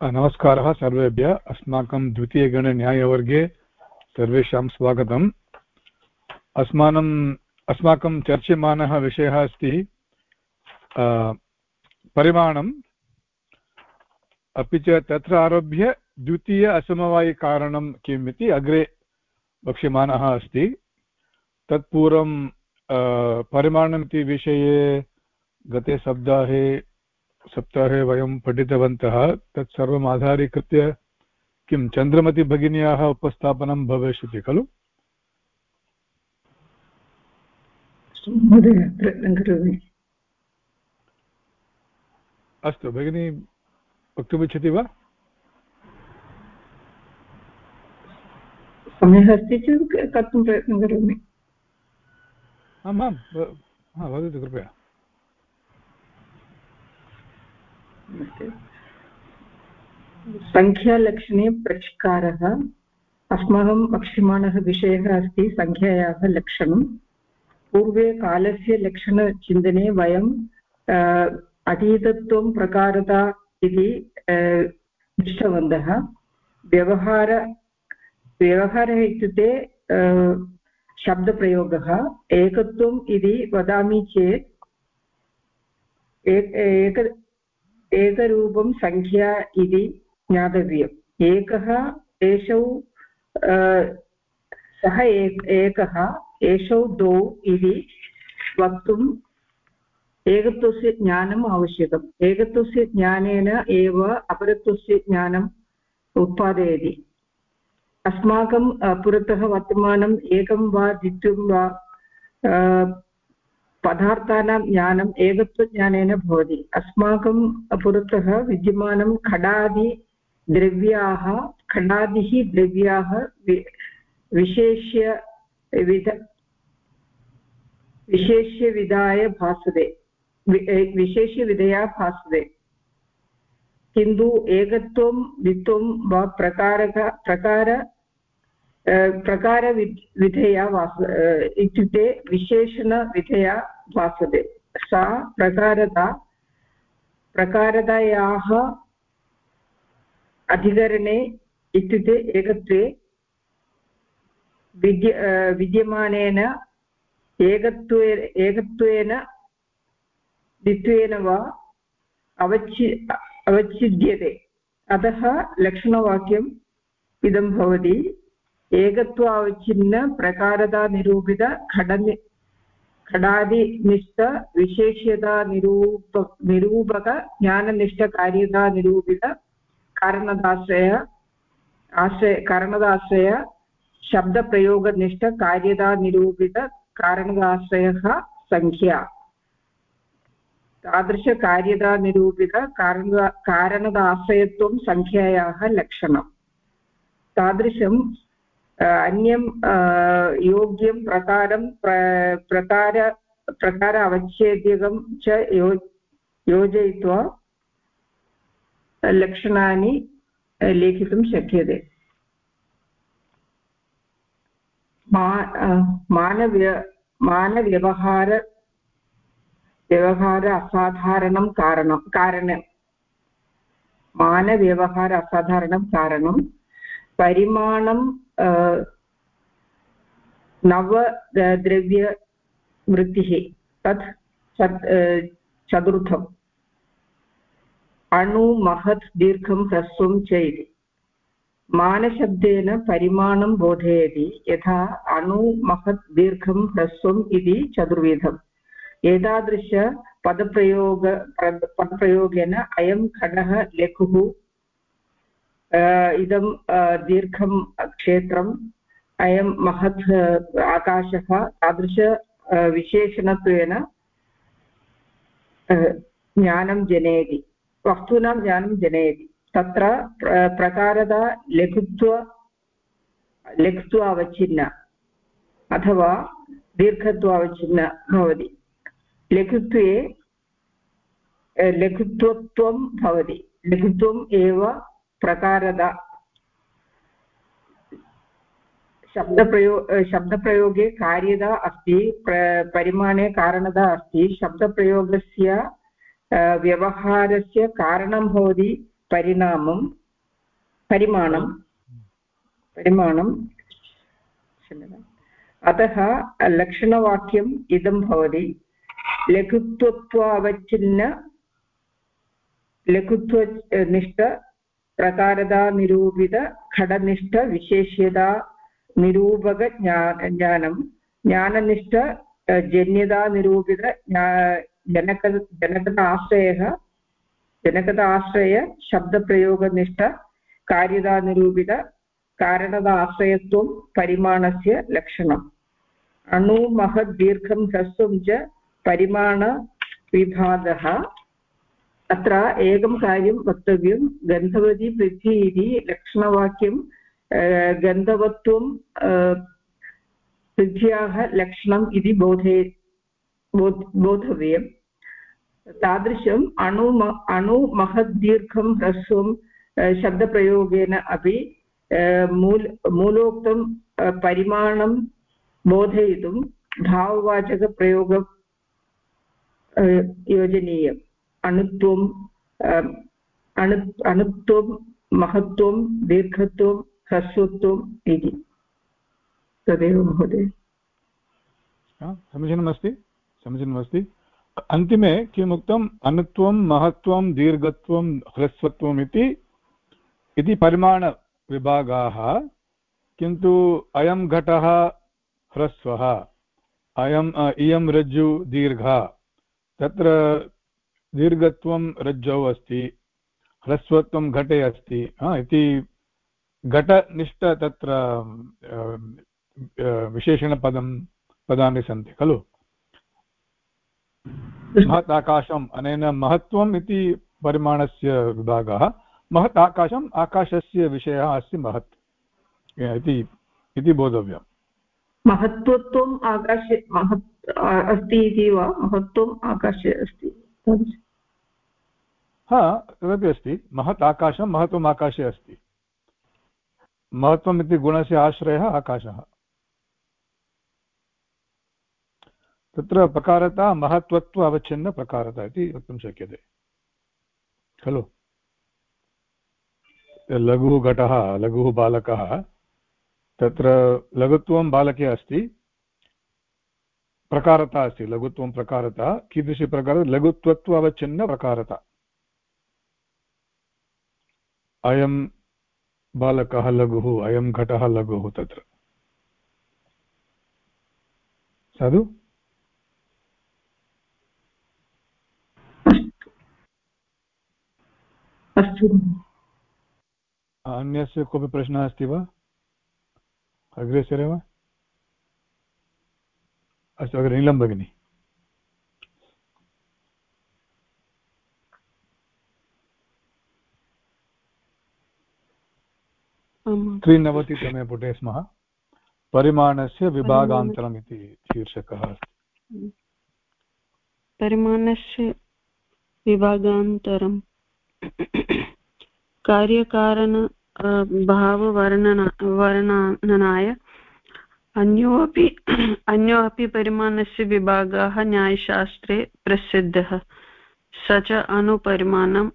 नमस्कारः सर्वेभ्यः। अस्माकं द्वितीयगणन्यायवर्गे सर्वेषां स्वागतम्। अस्मानम् अस्माकं चर्च्यमानः विषयः अस्ति परिमाणम्। अपि च तत्र आरभ्य द्वितीय असमवायिकारणं किम् इति अग्रे वक्ष्यमाणः अस्ति। तत्पूर्वं परिमाणमिति विषये गते सप्ताहे सप्ताहे वयं पठितवन्तः तत्सर्वम् आधारीकृत्य किं चन्द्रमतिभगिन्याः उपस्थापनं भविष्यति खलु? अस्तु भगिनी वक्तुमिच्छति वा? समयः अस्ति चेत् कर्तुं प्रयत्नं करोमि। आम् आम् वदतु कृपया। सङ्ख्यालक्षणे प्रचकारः अस्माकं वक्ष्यमाणः विषयः अस्ति सङ्ख्यायाः लक्षणं। पूर्वे कालस्य लक्षणचिन्तने वयं अतीतत्वं प्रकारता इति दृष्टवन्तः। व्यवहार, व्यवहारः इत्युक्ते शब्दप्रयोगः। एकत्वम् इति वदामि चेत् एक एकरूपं सङ्ख्या इति ज्ञातव्यम्। एकः एषौ सः एकः एषौ द्वौ इति वक्तुम् एकत्वस्य ज्ञानम् आवश्यकम्। एकत्वस्य ज्ञानेन एव अपरत्वस्य ज्ञानम् उत्पादयति। अस्माकं पुरतः वर्तमानम् एकं वा द्वित्वं वा पदार्थानां ज्ञानम् एकत्वज्ञानेन भवति। अस्माकं पुरतः विद्यमानं खडादिद्रव्याः खडादिः द्रव्याः विशेष्य विध, विशेष्यविधाय भासते। विशेष्यविधया भासते। किन्तु एकत्वं, द्वित्वं वा प्रकारक, प्रकार प्रकारविधया वास इत्युक्ते विशेषणविधया भासते। सा प्रकारता प्रकारतायाः अधिकरणे इत्युक्ते एकत्वे विद्य विद्यमानेन एकत्वे, एकत्वेन, द्वित्वेन वा अवचि अवच्छिद्यते। अतः लक्षणवाक्यम् इदं भवति। एकत्वावच्छिन्न खडनि खडादिनिष्ठ विशेष्यतानिरूप निरूपक ज्ञाननिष्ठकार्यतानिरूपित कारणदाश्रय आश्रय कारणदाश्रय शब्दप्रयोगनिष्ठ कार्यतानिरूपित कारणदाश्रयः सङ्ख्या तादृशकार्यतानिरूपित कारण कारणदाश्रयत्वं सङ्ख्यायाः लक्षणं। तादृशं अन्यं योग्यं प्रकारं प्रकार प्रकार अवच्छेद्यकं च यो योजयित्वा लक्षणानि लेखितुं शक्यते मा मानव्य मानव्यवहार व्यवहार असाधारणं कारणं कारणं मानव्यवहार असाधारणं कारणं परिमाणं नवद्रव्यवृत्तिः तत् चतुर्थम्। अणु, महत् दीर्घं ह्रस्वं च इति। मानशब्देन परिमाणं बोधयति, यथा अणु, महत् दीर्घं ह्रस्वम् इति चतुर्विधम्। एतादृश पदप्रयोग पदप्रयोगेन अयं खडः लघुः इदं दीर्घं क्षेत्रम्, अयं महत् आकाशः, तादृश विशेषणत्वेन ज्ञानं जनयति। वस्तूनां ज्ञानं जनयति। तत्र प्रकारता लघुत्व लघुत्व अवच्छिन्न, अथवा दीर्घत्व अवच्छिन्न भवति। लघुत्वे लघुत्वत्वं भवति। लघुत्वम् एव प्रकारता शब्दप्रयो शब्दप्रयोगे कार्यता अस्ति प्र परिमाणे कारणता अस्ति शब्दप्रयोगस्य व्यवहारस्य कारणं भवति परिणामं परिमाणं परिमाणं अतः लक्षणवाक्यम् इदं भवति लघुत्वत्वावच्छिन्न लघुत्वनिष्ठ प्रकारदा निरूपित खडनिष्ठविशेष्यता निरूपकज्ञा ज्ञानं, ज्ञाननिष्ठ जन्यता निरूपित जनक, जनकद आश्रय शब्दप्रयोगनिष्ठ कार्यता निरूपित कारणद आश्रयत्वं परिमाणस्य लक्षणम् अणुमहद्दीर्घं ह्रस्वं च परिमाणविभागः अत्र एकं कार्यं वक्तव्यं गन्धवती पृथ्वी इति लक्षणवाक्यं गन्धवत्वं पृथ्व्याः लक्षणम् इति बोधे बोधव्यं तादृशम् अणु अणु महद्दीर्घं ह्रस्वं शब्दप्रयोगेन अपि मूल मूलोक्तं परिमाणं बोधयितुं भाववाचकप्रयोग योजनीयम् अणुत्वम् अणु अणुत्वं महत्त्वं दीर्घत्वं ह्रस्वत्वम् इति तदेव महोदय समीचीनमस्ति समीचीनमस्ति अन्तिमे किमुक्तम् अनुत्वं महत्त्वं दीर्घत्वं ह्रस्वत्वम् इति इति परिमाणविभागाः किन्तु अयं घटः ह्रस्वः अयम् इयं रज्जु दीर्घा तत्र दीर्घत्वं रज्जौ अस्ति, ह्रस्वत्वं घटे अस्ति। इति घटनिष्ठ तत्र विशेषणपदं, पदानि सन्ति, खलु? महत् आकाशम् अनेन महत्त्वम् इति परिमाणस्य विभागः। महत् आकाशम् आकाशस्य विषयः अस्ति महत् इति बोधव्यम्। महत्त्वत्वम् आकाशे, महत् अस्ति इति वा? महत्त्वम् आकाशे अस्ति। हा, तदपि अस्ति। महत् आकाशं महत्त्वम् आकाशे अस्ति। महत्त्वम् इति गुणस्य आश्रयः आकाशः। तत्र प्रकारता, महत्त्वत्व अवच्छिन्नप्रकारता इति वक्तुं शक्यते। खलु? लघुः घटः, लघुः बालकः। तत्र लघुत्वं बालके अस्ति। प्रकारता अस्ति, लघुत्वं प्रकारता। कीदृशी प्रकार लघुत्वत्व अवच्छिन्नप्रकारता अयं बालकः लघुः अयं घटः लघुः तत्र। साधु? अन्यस्य कोऽपि प्रश्नः अस्ति वा? अग्रे सरे वा? अस्तु अग्रे नीलं भगिनि। त्रिनवतितमे पुटे स्मः। परिमाणस्य विभागान्तरम् इति शीर्षकः अस्ति। परिमाणस्य विभागान्तरं कार्यकारण भाववर्णना वर्णनाय अन्यो अपि अन्यो अपि परिमाणस्य विभागाः न्यायशास्त्रे प्रसिद्धः। स च अणुपरिमाणं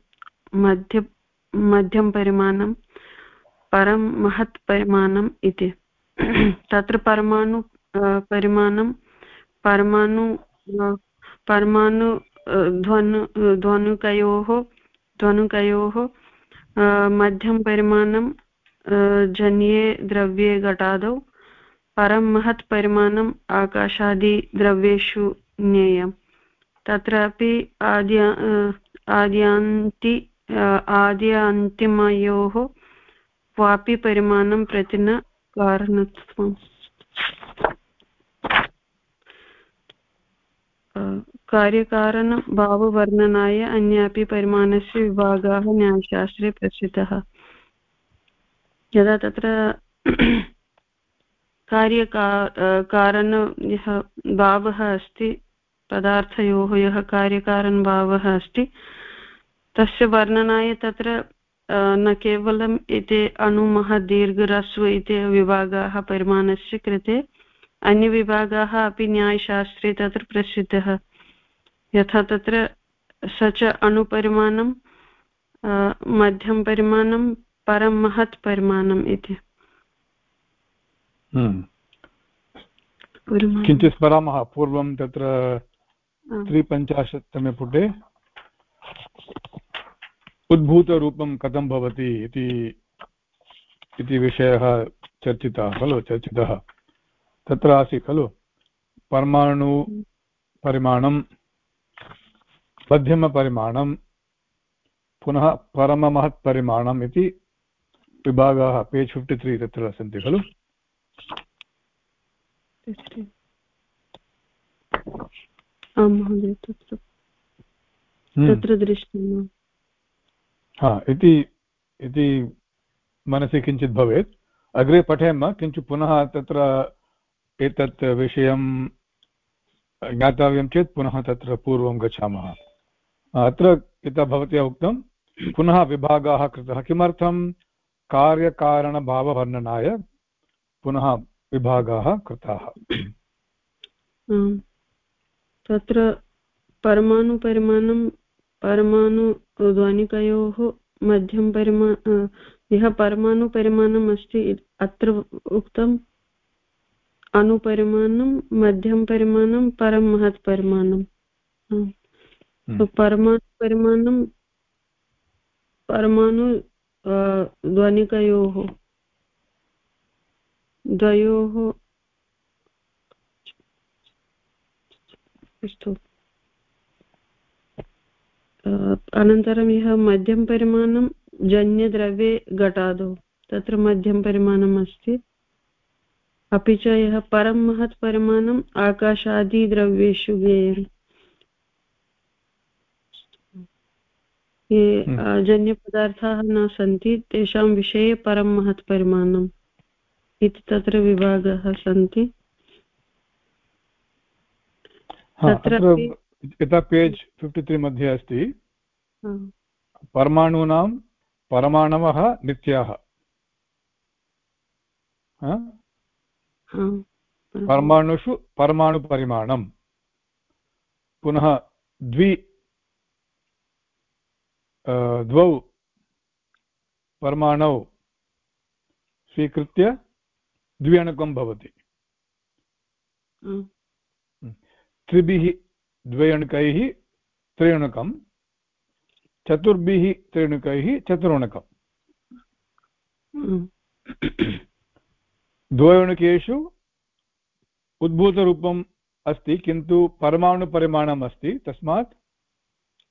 मध्य, मध्यमपरिमाणं परं महत् परिमाणम् इति। तत्र परमाणु परिमाणं, परमाणु परमाणु ध्वनु ध्वनुकयोः ध्वनुकयोः मध्यं परिमाणं जन्ये द्रव्ये घटादौ, परं महत् परिमाणम् आकाशादिद्रव्येषु ज्ञेयम्। तत्रापि आद्य आद्यान्ति आद्यान्तिमयोः क्वापि परिमाणं प्रति न कारणत्वम् कार्यकारणभाववर्णनाय अन्यापि परिमाणस्य विभागाः न्यायशास्त्रे प्रसिद्धः यदा तत्र कार्यका कारण यः भावः अस्ति पदार्थयोः यः कार्यकारणभावः अस्ति तस्य वर्णनाय तत्र न केवलम् इति अणुमः दीर्घरस्व इति विभागाः परिमाणस्य कृते अन्यविभागाः अपि न्यायशास्त्रे तत्र प्रसिद्धः। यथा तत्र स च अणुपरिमाणं मध्यं परिमाणं परं महत् परिमाणम् इति। हम्म। किञ्चित् स्मरामः पूर्वं तत्र त्रिपञ्चाशत्तमे पुटे? उद्भूतरूपं कथं भवति इति इति विषयः चर्चितः खलु चर्चितः। तत्र आसीत् खलु? परमाणु परिमाणं मध्यमपरिमाणं पुनः परममहत्परिमाणम् इति विभागाः पेज् फिफ्टि त्री तत्र सन्ति खलु? आं महोदय तत्र। हम्म। तत्र दृष्टं हा, इति इति मनसि किञ्चित् भवेत्। अग्रे पठेम, किञ्चित् पुनः तत्र एतत् विषयं ज्ञातव्यं चेत् पुनः तत्र पूर्वं गच्छामः। अत्र यथा भवत्या उक्तं, पुनः विभागाः कृतः किमर्थं? कार्यकारणभाववर्णनाय पुनः विभागाः कृताः। तत्र परमाणुपरिमाणं परमाणुध्वनिकयोः मध्यं परिमा यः परमाणुपरिमाणम् अस्ति अत्र उक्तम् अणुपरिमाणं मध्यं परिमाणं परं महत् परिमाणं हम्म। परमाणुपरिमाणं परमाणु ध्वनिकयोः द्वयोः अस्तु अनन्तरं यः मध्यं परिमाणं जन्यद्रव्ये घटादौ तत्र मध्यं परिमाणम् अस्ति। अपि च यः परं महत् परिमाणम् आकाशादिद्रव्येषु ज्ञेयम् ये हम्म। जन्यपदार्थाः न सन्ति तेषां विषये परं महत् परिमाणम् इति तत्र विभागाः सन्ति। यथा पेज् फिफ्टि त्री मध्ये अस्ति। परमाणूनां परमाणवः नित्याः। परमाणुषु परमाणुपरिमाणं पुनः द्वि द्वौ परमाणौ स्वीकृत्य द्व्यणुकं भवति। त्रिभिः द्वयणुकैः त्रिणुकं चतुर्भिः त्रिणुकैः चतुर्णुकम् द्वयणुकेषु उद्भूतरूपम् अस्ति किन्तु परमाणुपरिमाणम् अस्ति तस्मात्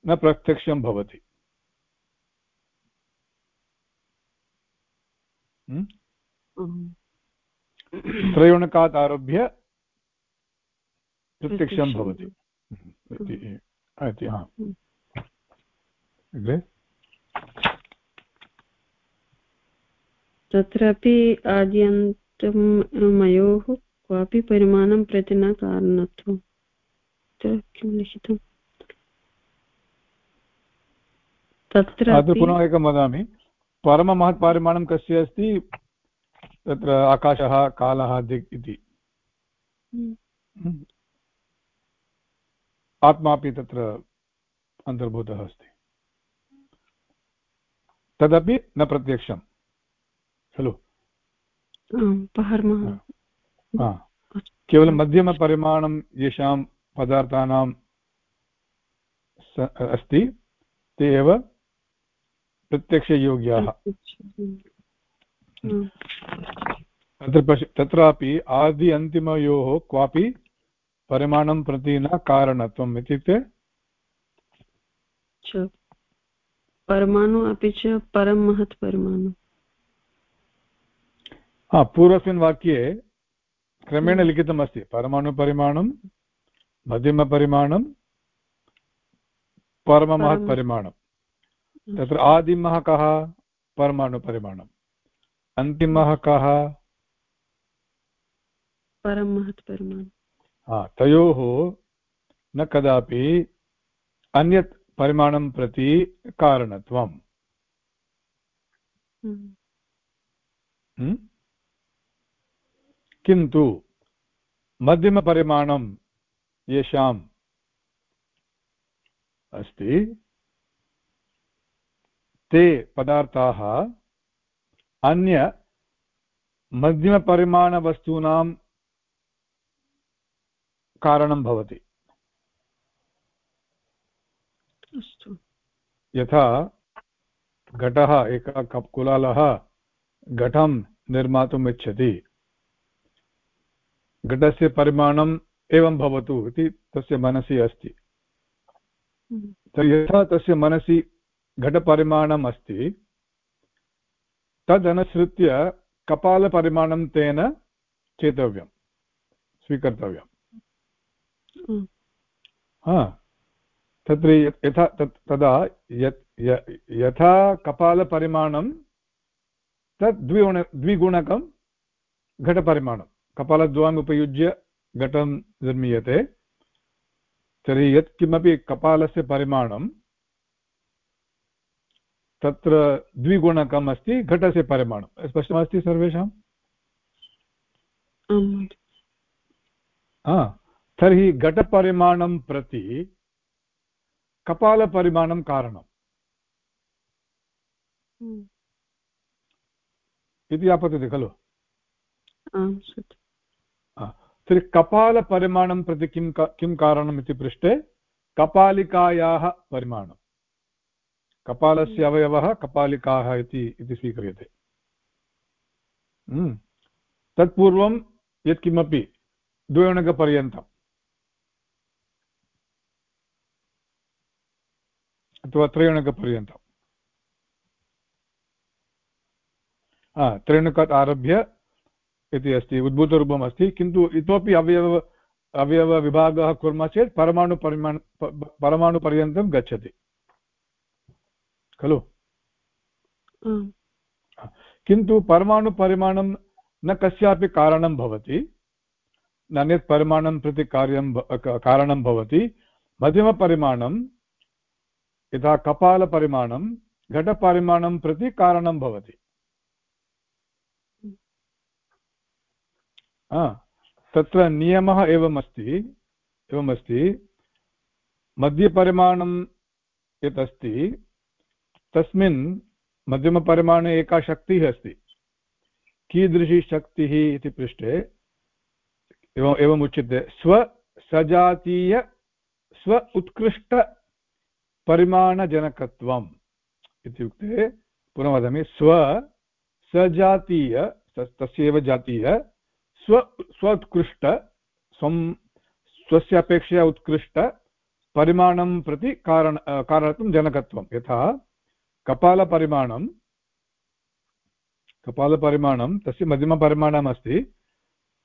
न प्रत्यक्षं भवति। त्रयोणकात् आरभ्य प्रत्यक्षं भवति। इति तत्रापि आद्यन्तं मयोः क्वापि परिमाणं प्रति न कारणत्वं। किं लिखितम् तत्र पुनः एकं वदामि। परममहत्परिमाणं कस्य अस्ति? तत्र आकाशः कालः दिक् इति। हम्म। आत्मापि तत्र अन्तर्भूतः अस्ति। तदपि न प्रत्यक्षं खलु? केवलं मध्यमपरिमाणं येषां पदार्थानां अस्ति ते एव प्रत्यक्षयोग्याः। तत्र पश्य तत्रापि आदि अन्तिमयोः क्वापि परिमाणं प्रति न कारणत्वम् इत्युक्ते? परमाणु अपि च परं महत् परमाणु। हा पूर्वस्मिन् वाक्ये क्रमेण लिखितमस्ति। परमाणुपरिमाणं मध्यमपरिमाणं परममहत् परिमाणं तत्र आदिमः कः परमाणुपरिमाणम् अन्तिमः कः? परं महत् परिमाणं। हा तयोः न कदापि अन्यत् परिमाणं प्रति कारणत्वम् हम्म। हम्म? किन्तु मध्यमपरिमाणं येषाम् अस्ति ते पदार्थाः अन्य मध्यमपरिमाणवस्तूनां कारणं भवति यथा घटः एकः कप् कुलालः घटं निर्मातुम् इच्छति घटस्य परिमाणम् एवं भवतु इति तस्य मनसि अस्ति हम्म। यथा तस्य मनसि घटपरिमाणम् अस्ति तदनुसृत्य कपालपरिमाणं तेन चेतव्यं स्वीकर्तव्यम्। हा तत्र यथा तदा यत् यथा कपालपरिमाणं तत् द्विगुण द्विगुणकं घटपरिमाणं। कपालद्वयम् उपयुज्य घटं निर्मीयते। तर्हि यत्किमपि कपालस्य परिमाणं तत्र द्विगुणकम् अस्ति घटस्य परिमाणं। स्पष्टमस्ति सर्वेषाम् हा। तर्हि घटपरिमाणं प्रति कपालपरिमाणं कारणम्। हम्म। इति आपतति खलु? तर्हि कपालपरिमाणं प्रति किं किं कारणम् इति पृष्टे? कपालिकायाः परिमाणं। कपालस्य अवयवः कपालिकाः इति इति स्वीक्रियते। हम्म। तत्पूर्वं यत्किमपि द्वयोणकपर्यन्तम् अथवा त्रयोणकपर्यन्तम् त्रेणुकात् आरभ्य इति अस्ति उद्भूतरूपम् अस्ति किन्तु इतोपि अवयव अवयवविभागः कुर्मः चेत् परमाणुपरिमाण परमाणुपर्यन्तं गच्छति खलु किन्तु परमाणुपरिमाणं न कस्यापि कारणं भवति अन्यत् परिमाणं प्रति कार्यं कारणं भवति मध्यमपरिमाणं यथा कपालपरिमाणं, घटपरिमाणं प्रति कारणं भवति। तत्र नियमः एवमस्ति एवमस्ति। मध्यपरिमाणं यत् अस्ति तस्मिन् मध्यमपरिमाणे एका शक्तिः अस्ति। कीदृशी शक्तिः इति पृष्टे एवम् एवम् स्वसजातीय स्व उत्कृष्टपरिमाणजनकत्वम् इत्युक्ते पुनः वदामि स्व, सजातीय तस्यैव जातीय, स्व, स्वोत्कृष्ट, स्वं, स्वस्य अपेक्षया उत्कृष्ट, परिमाणं प्रति कारण कारणार्थं जनकत्वं। यथा, कपालपरिमाणं कपालपरिमाणं, तस्य मध्यमपरिमाणम् अस्ति,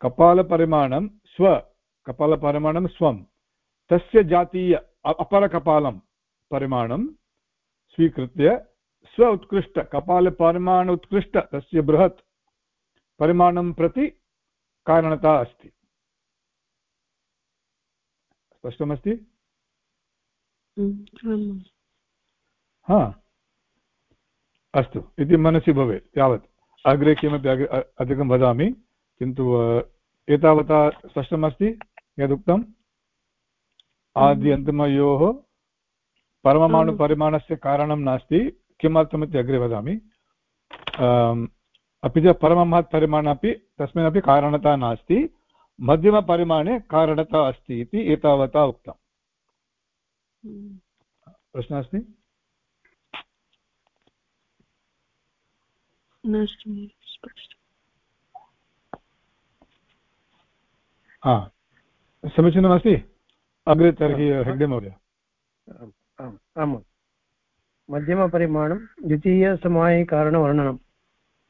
कपालपरिमाणं स्व, कपालपरिमाणं स्वं, तस्य जातीय अपरकपालं परिमाणं स्वीकृत्य स्व उत्कृष्ट कपालपरिमाण उत्कृष्ट तस्य बृहत् परिमाणं प्रति कारणता अस्ति। स्पष्टमस्ति? हा। अस्तु इति मनसि भवेत् यावत्। अग्रे किमपि अधिकं वदामि किन्तु एतावता स्पष्टमस्ति यदुक्तम्। आदि अन्तिमयोः परममाणुपरिमाणस्य कारणं नास्ति किमर्थमिति अग्रे वदामि। अपि च परममहत् परिमाण अपि तस्मिन्नपि कारणता नास्ति मध्यमपरिमाणे कारणता अस्ति इति एतावता उक्तम्। प्रश्नः अस्ति? समीचीनमस्ति? अग्रे तर्हि हेग्डे महोदय। आम् मध्यमपरिमाणं द्वितीयसमायिकारणवर्णनं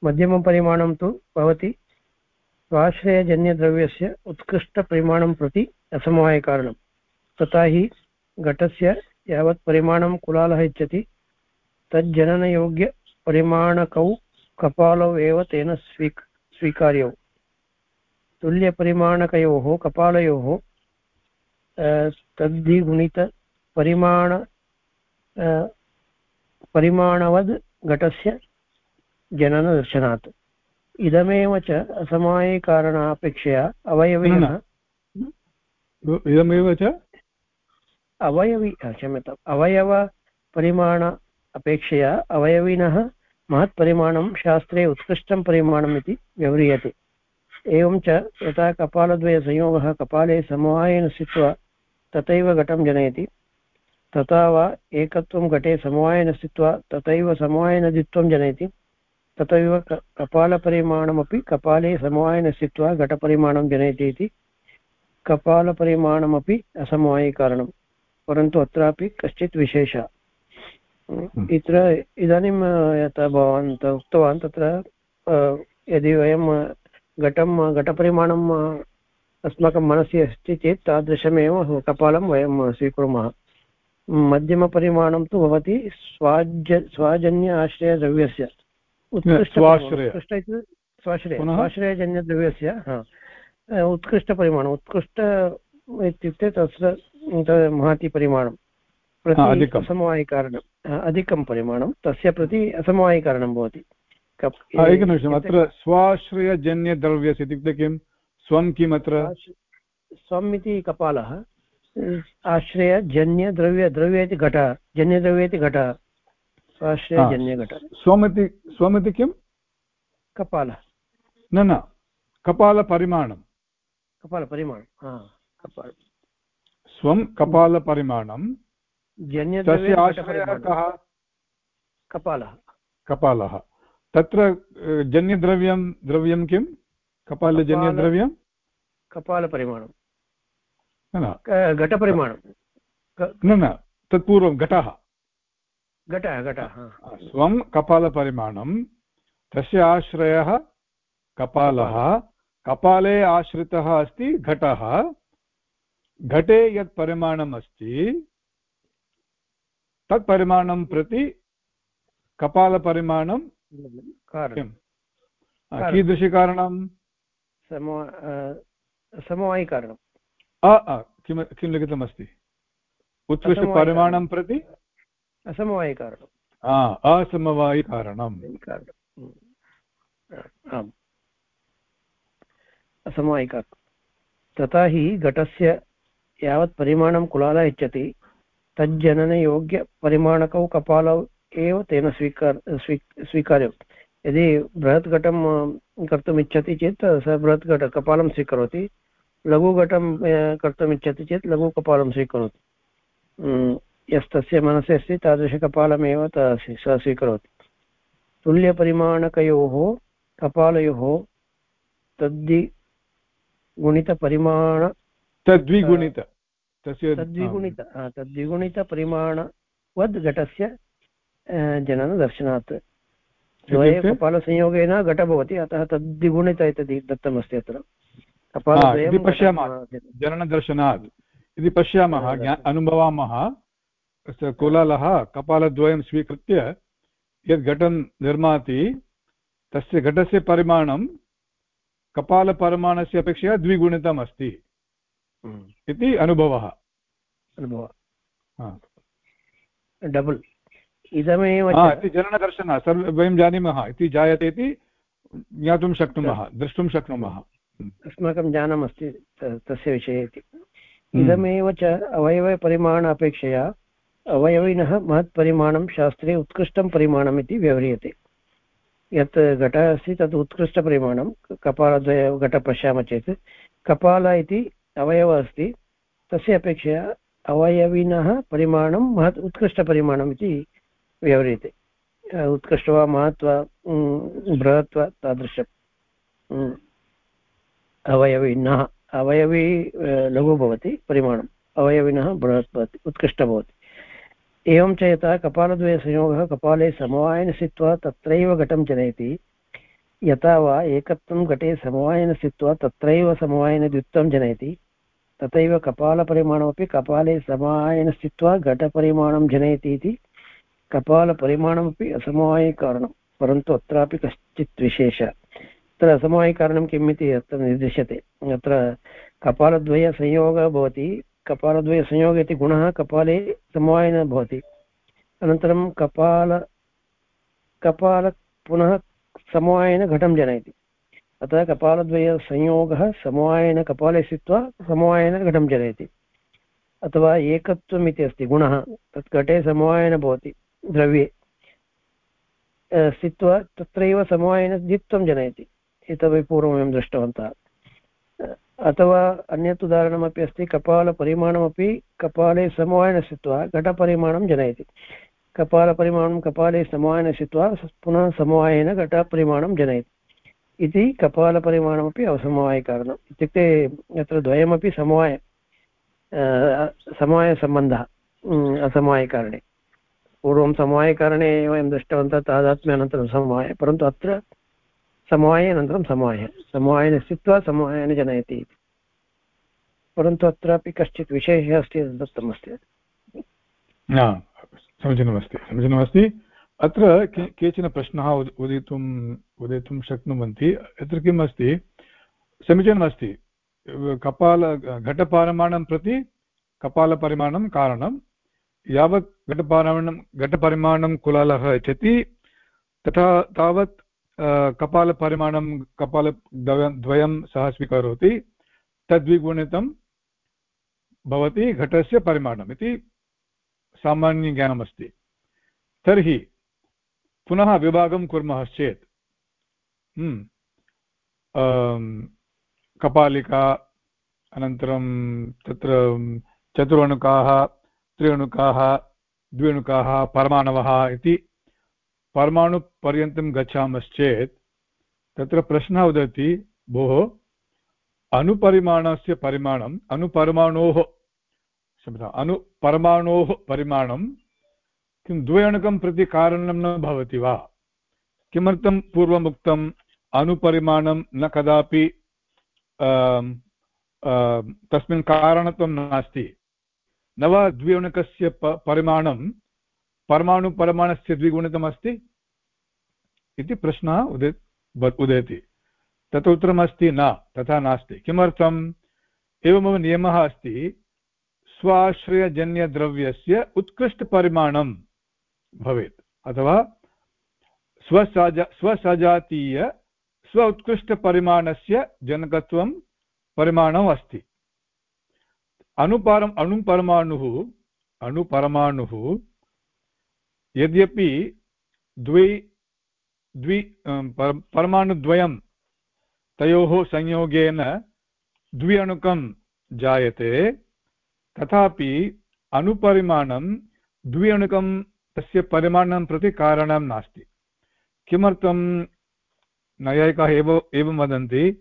मध्यमपरिमाणं तु भवति स्वाश्रयजन्यद्रव्यस्य उत्कृष्टपरिमाणं प्रति असमवायकारणं तथा हि घटस्य यावत् परिमाणं कुलालः इच्छति तज्जननयोग्यपरिमाणकौ कपालौ एव तेन स्वीक् स्वीकार्यौ तुल्यपरिमाणकयोः कपालयोः तद्धिगुणितपरिमाण परिमाणवद् घटस्य जननदर्शनात्। इदमेव च असमायिकारणापेक्षया अवयविनः इदमेव च? अवयवि क्षम्यताम्। अवयवपरिमाण अपेक्षया अवयविनः महत्परिमाणं शास्त्रे उत्कृष्टं परिमाणम् इति व्यवह्रियते एवं च यथा कपालद्वयसंयोगः कपाले समवायेन स्थित्वा तथैव घटं जनयति। तथा वा एकत्वं घटे समवायेन स्थित्वा तथैव समवायेन द्वित्वं जनयति। तथैव कपालपरिमाणमपि कपाले समवायेन स्थित्वा घटपरिमाणं जनयति इति। कपालपरिमाणमपि असमवायिकारणं परन्तु अत्रापि कश्चित् विशेषः। हम्म। इत्र इदानीं यथा भवान् उक्तवान् तत्र यदि वयं घटं घटपरिमाणं अस्माकं मनसि अस्ति चेत् तादृशमेव कपालं वयं स्वीकुर्मः। मध्यमपरिमाणं तु भवति स्वाज्य स्वाजन्य आश्रयद्रव्यस्य स्वाश्रय। स्वाश्रय। स्वाश्रयजन्यद्रव्यस्य उत्कृष्टपरिमाणम् उत्कृष्ट इत्युक्ते तत्र महति परिमाणं। प्रति असमवायिकारणम् अधिकं परिमाणं। तस्य प्रति असमवायिकारणं भवति। एकनिमिषम्। अत्र स्वाश्रयजन्यद्रव्यस्य इत्युक्ते किं? स्वं किम् अत्र स्वम् इति कपालः। आश्रयजन्यद्रव्य द्रव्य इति घटः जन्यद्रव्य इति घटः। स्वाश्रयजन्यघटः स्वमिति स्वमिति किं कपालः। न न कपालपरिमाणं कपालपरिमाणं कपाल स्वं कपालपरिमाणं तस्य आश्रयः कः? कपालः। कपालः। तत्र जन्यद्रव्यं द्रव्यं किं कपालजन्यद्रव्यं कपालपरिमाणं घटपरिमाणं। न न तत्पूर्वं घटः। घटः घटः स्वं कपालपरिमाणं तस्य आश्रयः कपालः कपाले। आश्रितः अस्ति घटः। घटे यत् परिमाणम् अस्ति तत् परिमाणं प्रति कपालपरिमाणं किं कीदृशकारणं समवायिकारणं किं किं लिखितमस्ति उत्कृष्टपरिमाणं प्रति? असमवायिकारणम्। असमवायिकारणम्। आम्। असमवायिकारणं तथा हि घटस्य यावत् परिमाणं कुलाल इच्छति तज्जननयोग्यपरिमाणकौ कपालौ एव तेन स्वीकार स्वी स्वीकार्यं यदि बृहत् घटं कर्तुम् इच्छति चेत् सः बृहत् घट कपालं स्वीकरोति। लघुघटं कर्तुम् इच्छति चेत् लघुकपालं स्वीकरोति। यस्तस्य मनसि अस्ति तादृशकपालमेव सः स्वीकरोति। तुल्यपरिमाणकयोः कपालयोः तद्दि गुणितपरिमाण तद्विगुणित। तस्य तद्विगुणित तद्विगुणितपरिमाणवद् घटस्य जननदर्शनात्। द्वये कपालसंयोगेन घट भवति अतः तद्विगुणित इति दत्तमस्ति अत्र। इति पश्यामः। जननदर्शनात्। इति पश्यामः अनुभवामः कोलालः कपालद्वयं स्वीकृत्य यद् घटं निर्माति तस्य घटस्य परिमाणं कपालपरिमाणस्य अपेक्षया द्विगुणितम् अस्ति हम्म। इति अनुभवः। अनुभवः। डबल्। इदमेव इति जननदर्शनः सर्वे वयं जानीमः इति जायते इति ज्ञातुं शक्नुमः द्रष्टुं शक्नुमः। अस्माकं ज्ञानमस्ति तस्य विषये इति। हम्म। इदमेव च अवयवपरिमाण अपेक्षया अवयविनः महत्परिमाणं शास्त्रे उत्कृष्टं परिमाणम् इति व्यवह्रियते यत् घटः अस्ति तत् उत्कृष्टपरिमाणं कपालद्वय घटः पश्यामः चेत्। कपाल इति अवयवः अस्ति तस्य अपेक्षया अवयविनः परिमाणं महत् उत्कृष्टपरिमाणम् इति व्यवह्रियते उत्कृष्ट वा महत् वा बृहत् वा तादृशम् अवयविनः, अवयवी लघु भवति परिमाणम्। अवयविनः बृहत् भवति उत्कृष्टः भवति। एवं च यथा कपालद्वयसंयोगः, कपाले समवायेन स्थित्वा तत्रैव घटं जनयति। यथा वा एकत्वं घटे समवायेन स्थित्वा तत्रैव समवायेन द्वित्वं जनयति। तथैव कपालपरिमाणमपि कपाले समवायेन स्थित्वा घटपरिमाणं जनयति इति कपालपरिमाणमपि असमवायिकारणं। परन्तु अत्रापि कश्चित् विशेषः। तत्र असमवायिकारणं किम् इति अत्र निर्दिश्यते। अत्र कपालद्वयसंयोगः भवति। कपालद्वयसंयोगः इति गुणः कपाले समवायेन भवति। अनन्तरं कपाल कपाल पुनः समवायेन घटं जनयति। अतः कपालद्वयसंयोगः समवायेन कपाले स्थित्वा समवायेन घटं जनयति। अथवा एकत्वम् इति अस्ति गुणः। तत् घटे समवायेन भवति द्रव्ये। स्थित्वा तत्रैव समवायेन द्वित्वं जनयति। एतदपि पूर्वं वयं दृष्टवन्तः। अथवा अन्यत् उदाहरणमपि अस्ति, कपालपरिमाणमपि कपाले समवायेन स्थित्वा घटपरिमाणं जनयति। कपालपरिमाणं कपाले समवायेन स्थित्वा पुनः समवायेन घटपरिमाणं जनयति। इति कपालपरिमाणमपि असमवायकारणम्। इत्युक्ते अत्र द्वयमपि समवाय समवायसम्बन्धः असमवायकारणे। पूर्वं समवायकारणे वयं दृष्टवन्तः तादात्म्यानन्तरं समवाय, परन्तु अत्र समवाये अनन्तरं समवायः। समवायेन स्थित्वा समवायेन जनयति इति। परन्तु अत्रापि कश्चित् विशेषः अस्ति दत्तमस्ति समीचीनमस्ति समीचीनमस्ति। अत्र केचन प्रश्नाः उदितुम् उदितुं शक्नुवन्ति। अत्र किम् अस्ति समीचीनमस्ति। कपाल, घटपरिमाणं प्रति कपालपरिमाणं कारणं। यावत् घटपरिमाणं घटपरिमाणं कुलालः यच्छति। तथा, तावत् कपालपरिमाणं कपालद्वयं सः स्वीकरोति। तद्विगुणितं भवति घटस्य परिमाणम् इति सामान्यज्ञानमस्ति। तर्हि पुनः विभागं कुर्मश्चेत् हम्म, कपालिका अनन्तरं तत्र चतुरणुकाः त्रिअणुकाः द्विअणुकाः परमाणवः इति परमाणुपर्यन्तं गच्छामश्चेत्, तत्र प्रश्नः वदति भोः, अनुपरिमाणस्य परिमाणम् अनुपरमाणोः, क्षम्यताम्, अनुपरमाणोः परिमाणं किं द्वयणकं प्रति कारणं न भवति वा? किमर्थं पूर्वमुक्तम् अनुपरिमाणं न कदापि तस्मिन् कारणत्वं नास्ति? न वा द्विगुणकस्य परिमाणं परमाणुपरमाणस्य द्विगुणितमस्ति इति प्रश्नः उदे उदेति तत् उत्तरमस्ति न, तथा नास्ति। किमर्थम्? एवमेव नियमः अस्ति, स्वाश्रयजन्यद्रव्यस्य उत्कृष्टपरिमाणं भवेत्, अथवा स्वसजा स्वसजातीय स्व उत्कृष्टपरिमाणस्य जनकत्वं परिमाणम् अस्ति। अनुपरम् अणुपरमाणुः अणुपरमाणुः यद्यपि द्वि द्वि परमाणुद्वयं तयोः संयोगेन द्वि अणुकं जायते, तथापि अणुपरिमाणं द्वि अणुकं तस्य परिमाणं प्रति कारणं नास्ति। किमर्थं नैयायिकाः एव, एवं वदन्ति,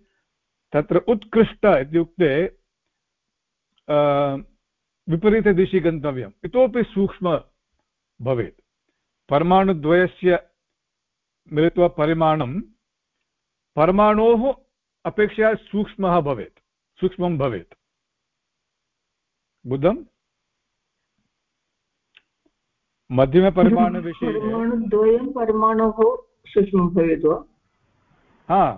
तत्र उत्कृष्ट इत्युक्ते विपरीतदिशि गन्तव्यम्। इतोपि सूक्ष्म भवेत्। परमाणुद्वयस्य मिलित्वा परिमाणं परमाणोः अपेक्षया सूक्ष्मः भवेत् सूक्ष्मं भवेत्। बुद्धम्? मध्यमपरिमाणविषये परमाणुद्वयं परमाणोः सूक्ष्मं भवेत् वा? हा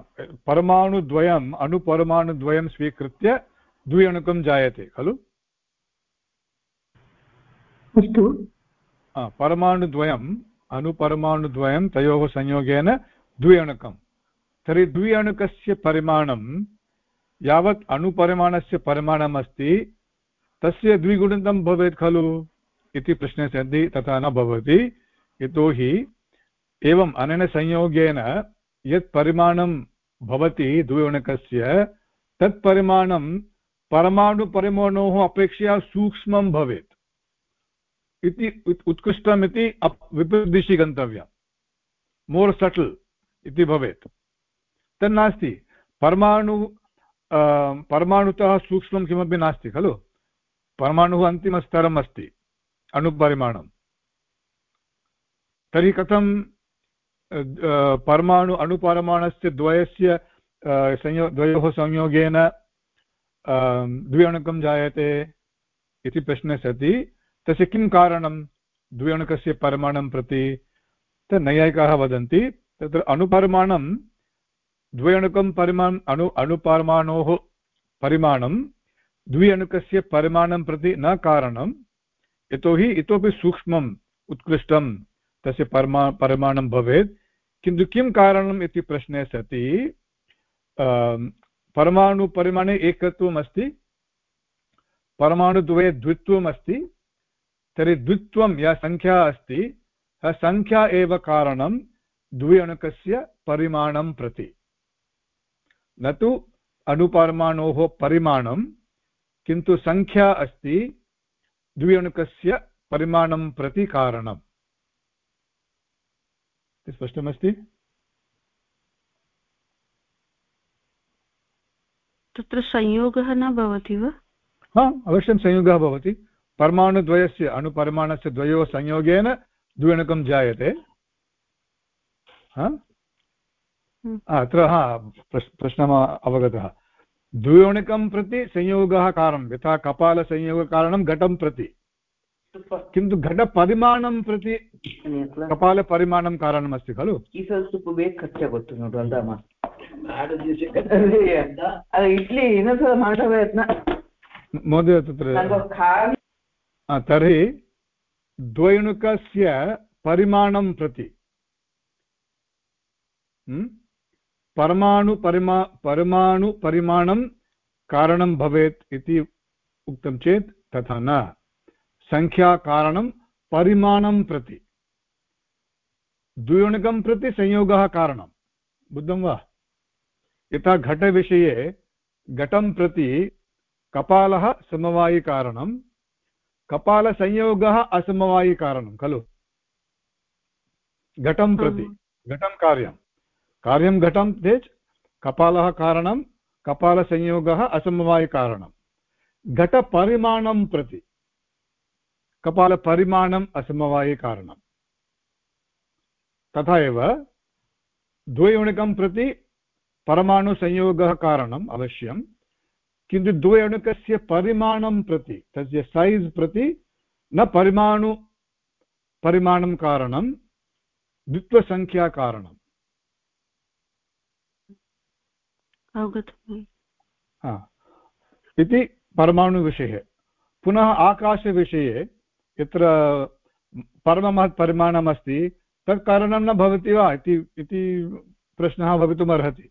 परमाणुद्वयम् अणुपरमाणुद्वयं स्वीकृत्य द्विअणुकं जायते खलु? अस्तु। परमाणुद्वयम् अणुपरमाणुद्वयं तयोः संयोगेन द्विअणुकं तर्हि द्विअणुकस्य परिमाणं यावत् अणुपरिमाणस्य परिमाणम् अस्ति तस्य द्विगुणितं भवेत् खलु इति प्रश्ने सन्ति, तथा न भवति। यतोहि एवम् अनेन संयोगेन यत् परिमाणं भवति द्विगुणकस्य तत् परिमाणं परमाणुपरिमाणोः अपेक्षया सूक्ष्मं भवेत्। इति उत्कृष्टम् इति विपरीतदिशि गन्तव्यं मोर् सटल् इति भवेत्। तन्नास्ति परमाणु परमाणुतः सूक्ष्मं किमपि नास्ति, खलु? परमाणुः अन्तिमस्तरम् अस्ति अणुपरिमाणं तर्हि कथं परमाणु अणुपरमाणस्य द्वयस्य संयो, द्वयोः संयोगेन द्विअणुकं जायते इति प्रश्ने सति तस्य किं कारणं? द्विअणुकस्य परिमाणं प्रति नैयायिकाः वदन्ति, तत्र अणुपरिमाणं, द्विअणुकं परिमाण, अणु, अणुपरमाणोः परिमाणं, द्विअणुकस्य परिमाणं प्रति न कारणं, यतोहि इतोपि सूक्ष्मम् उत्कृष्टं तस्य परमा, परिमाणं भवेत्। किन्तु किं कारणम् इति प्रश्ने सति परमाणुपरिमाणे एकत्वम् अस्ति परमाणुद्वये द्वित्वम् अस्ति तर्हि द्वित्वं या सङ्ख्या अस्ति सा सङ्ख्या एव कारणं द्विअणुकस्य परिमाणं प्रति। न तु अणुपरमाणोः परिमाणं किन्तु सङ्ख्या अस्ति द्विअणुकस्य परिमाणं प्रति कारणम्। स्पष्टमस्ति? तत्र संयोगः न भवति वा? हा अवश्यं संयोगः भवति। परमाणुद्वयस्य अणुपरिमाणस्य द्वयोः संयोगेन द्विअणुकं जायते हम्म। अत्र हा प्रश्नः अवगतः द्विअणुकं प्रति संयोगः कारणं यथा कपालसंयोगकारणं घटं प्रति किन्तु घटपरिमाणं प्रति कपालपरिमाणं कारणमस्ति खलु इड्लि ಇನ್ನೊಂದ್ಸಲ ಮಾಡೋ ಪ್ರಯತ್ನ महोदय तत्र तर्हि द्वैणुकस्य परिमाणं प्रति। परमाणुपरिमा परमाणुपरिमाणं कारणं भवेत् इति उक्तं चेत् तथा न। सङ्ख्याकारणं परिमाणं प्रति। द्विगुणकं प्रति संयोगः कारणं। बुद्धं वा? यथा घटविषये घटं प्रति कपालः समवायिकारणं कपालसंयोगः असमवायिकारणं खलु? घटं प्रति घटं कार्यं। कार्यं घटं चेत् कपालः कारणं कपालसंयोगः असमवायिकारणं घटपरिमाणं प्रति कपालपरिमाणम् असमवायिकारणं तथा एव द्वयोणिकं प्रति परमाणुसंयोगः कारणम् अवश्यं किन्तु द्वयोणुकस्य परिमाणं प्रति तस्य सैज् प्रति न परिमाणु परिमाणं कारणं द्वित्वसङ्ख्याकारणम् इति परमाणुविषये। पुनः आकाशविषये यत्र परममहत् परिमाणमस्ति तत् कारणं न भवति वा इति प्रश्नः भवितुमर्हति।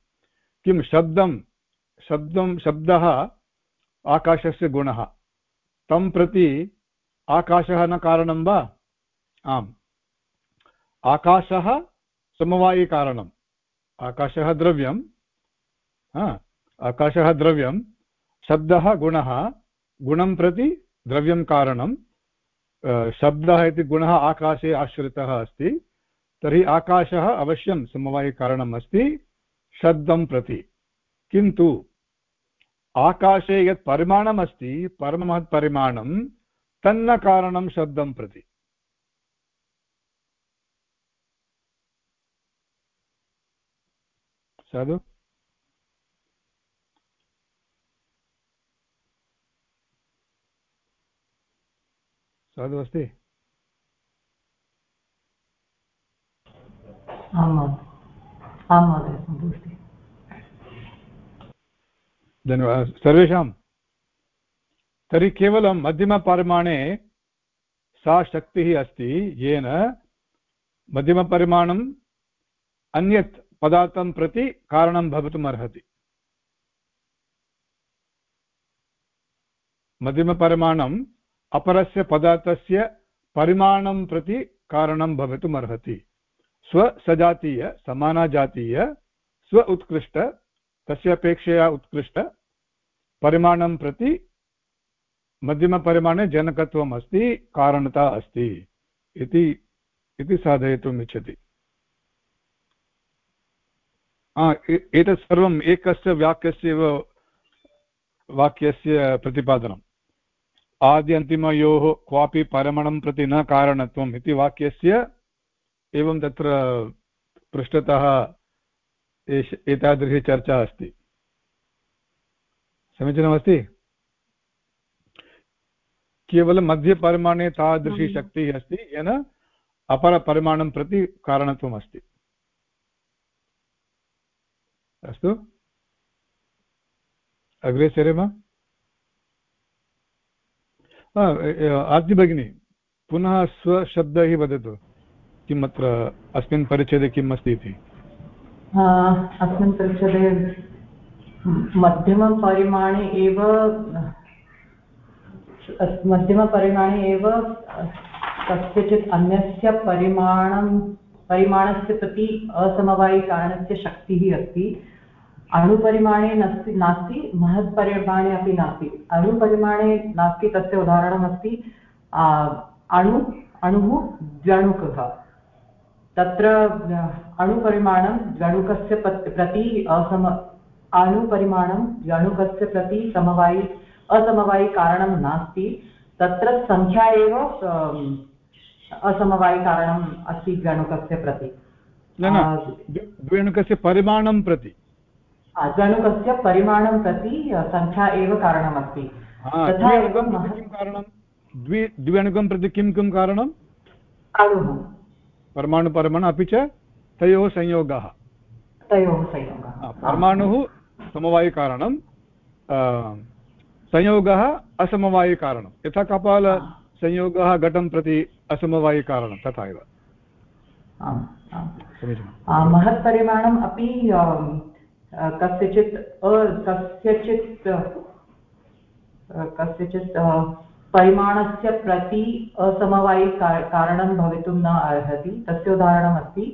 किं शब्दं शब्दं, शब्दः आकाशस्य गुणः। तं प्रति आकाशः न कारणं वा? आम्। आकाशः समवायिकारणम् आकाशः द्रव्यं आकाशः द्रव्यं शब्दः गुणः, गुणं प्रति द्रव्यं कारणं शब्दः इति गुणः आकाशे आश्रितः अस्ति। तर्हि आकाशः अवश्यं समवायिकारणम् अस्ति, शब्दं प्रति। किन्तु आकाशे यत् परिमाणम् अस्ति परममहत् तन्न कारणं शब्दं प्रति। साधु? साधु अस्ति? आं महोदय आं महोदय धन्यवादः सर्वेषां तर्हि केवलं मध्यमपरिमाणे सा शक्तिः अस्ति येन मध्यमपरिमाणम् अन्यत् पदार्थं प्रति कारणं भवितुम् अर्हति मध्यमपरिमाणम् अपरस्य पदार्थस्य परिमाणं प्रति कारणं भवितुम् अर्हति स्वसजातीय समानजातीय स्व उत्कृष्ट तस्य अपेक्षया उत्कृष्ट परिमाणं प्रति मध्यमपरिमाणे जनकत्वम् अस्ति, कारणता अस्ति इति इति साधयितुम् इच्छति। एतत् सर्वम् एकस्य वाक्यस्य एव वाक्यस्य प्रतिपादनम्। आद्यन्तिमयोः क्वापि परमणं प्रति न कारणत्वम् इति वाक्यस्य एवं तत्र पृष्ठतः एष एतादृशी चर्चा अस्ति। समीचीनमस्ति? केवलं मध्यपरिमाणे तादृशी शक्तिः अस्ति येन अपरपरिमाणं प्रति कारणत्वम् अस्ति। अस्तु अग्रे सरेम। आर्ति भगिनी पुनः स्वशब्दैः वदतु। किम् अत्र अस्मिन् परिच्छेदे किम् अस्ति इति। अस्मिन् परिच्छदे मध्यमपरिमाणे एव मध्यमपरिमाणे एव कस्यचित् अन्यस्य परिमाणं, परिमाणस्य प्रति असमवायिकारणस्य शक्तिः अस्ति। अणुपरिमाणे नास्ति नास्ति, महत्परिमाणे अपि नास्ति। अणुपरिमाणे नास्ति तस्य उदाहरणमस्ति अणु, अणुः द्व्यणुकः। तत्र अणुपरिमाणं द्व्यणुकस्य प्रति असम अणुपरिमाणं द्व्यणुकस्य प्रति समवायि असमवायिकारणं नास्ति। तत्र सङ्ख्या एव असमवायिकारणम् अस्ति द्व्यणुकस्य प्रति। द्व्यणुकस्य परिमाणं प्रति। द्वणुकस्य परिमाणं प्रति सङ्ख्या एव कारणमस्ति तथा एव कारणं? द्वि द्विअणुकं प्रति किं किं कारणम्? अणुः। परमाणुपरमाणु अपि च तयोः संयोगः। तयोः संयोगः। परमाणुः समवायिकारणं संयोगः असमवायिकारणं यथा कपालसंयोगः घटं प्रति असमवायिकारणं तथा एव। समीचीनं महत्परिमाणम् अपि कस्यचित् कस्यचित् कस्यचित् परिमाणस्य प्रति असमवायि कारणं भवितुं न अर्हति। तस्य उदाहरणमस्ति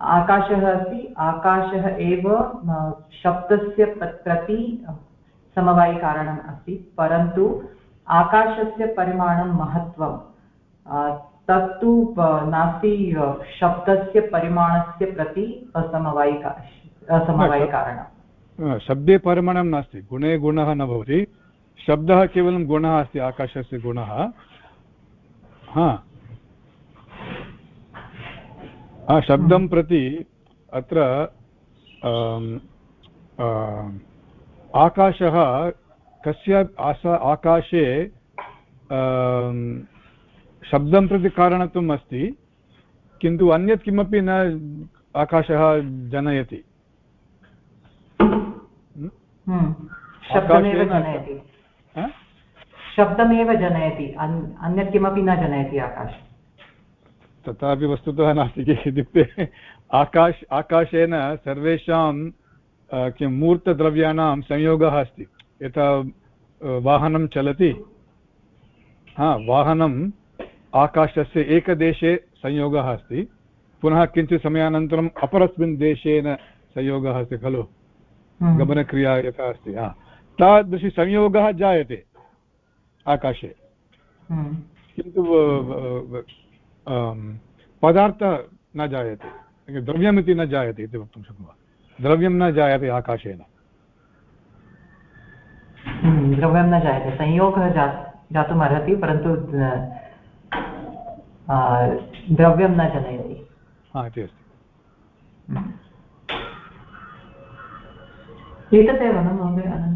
आकाशः अस्ति आकाशः एव शब्दस्य प्रति समवायिकारणम् अस्ति परन्तु आकाशस्य परिमाणं महत्त्वं तत्तु नास्ति शब्दस्य परिमाणस्य प्रति असमवायिका असमवायिकारणं शब्दे परिमाणं नास्ति गुणे गुणः न भवति। शब्दः केवलं गुणः अस्ति आकाशस्य गुणः। हा। शब्दं प्रति अत्र आकाशः कस्य आकाशे शब्दं प्रति कारणत्वम् अस्ति किन्तु अन्यत् किमपि न आकाशः जनयति। हम्म। शब्दमेव जनयति अन्यत् किमपि न जनयति आकाश। तथापि वस्तुतः नास्ति इत्युक्ते आकाश आकाशेन सर्वेषां किं मूर्तद्रव्याणां संयोगः अस्ति। यथा वाहनं चलति। हा वाहनम् आकाशस्य एकदेशे संयोगः अस्ति। पुनः किञ्चित् समयानन्तरम् अपरस्मिन् देशेन संयोगः अस्ति खलु? हम्म। गमनक्रिया यथा अस्ति हा। तादृशी संयोगः जायते आकाशे। हम्म। किन्तु पदार्थः न जायते द्रव्यमिति न जायते इति वक्तुं शक्नुमः। द्रव्यं न जायते आकाशेन। हम्म, द्रव्यं न जायते संयोगः जा जातुम् अर्हति परन्तु द्रव्यं न जनयति। हा इति अस्ति। एतदेव न महोदय किमपि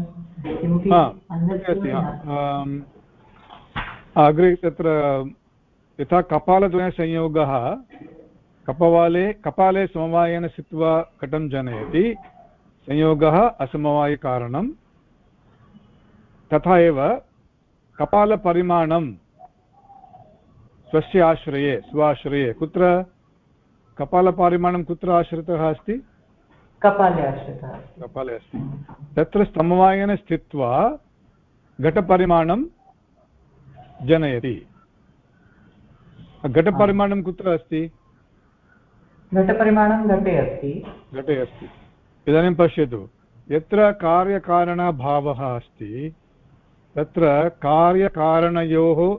अग्रे तत्र यथा कपालद्वयसंयोगः कपवाले कपाले समवायेन स्थित्वा कटं जनयति संयोगः असमवायिकारणं तथा एव कपालपरिमाणं स्वस्य आश्रये स्वाश्रये कुत्र? कपालपरिमाणं कुत्र आश्रितः अस्ति? कपाले आश्रितः कपाले अस्ति तत्र समवायेन स्थित्वा घटपरिमाणं जनयति। घटपरिमाणं कुत्र अस्ति? घटपरिमाणं घटे अस्ति। घटे अस्ति। इदानीं पश्यतु। यत्र कार्यकारणभावः अस्ति तत्र कार्यकारणयोः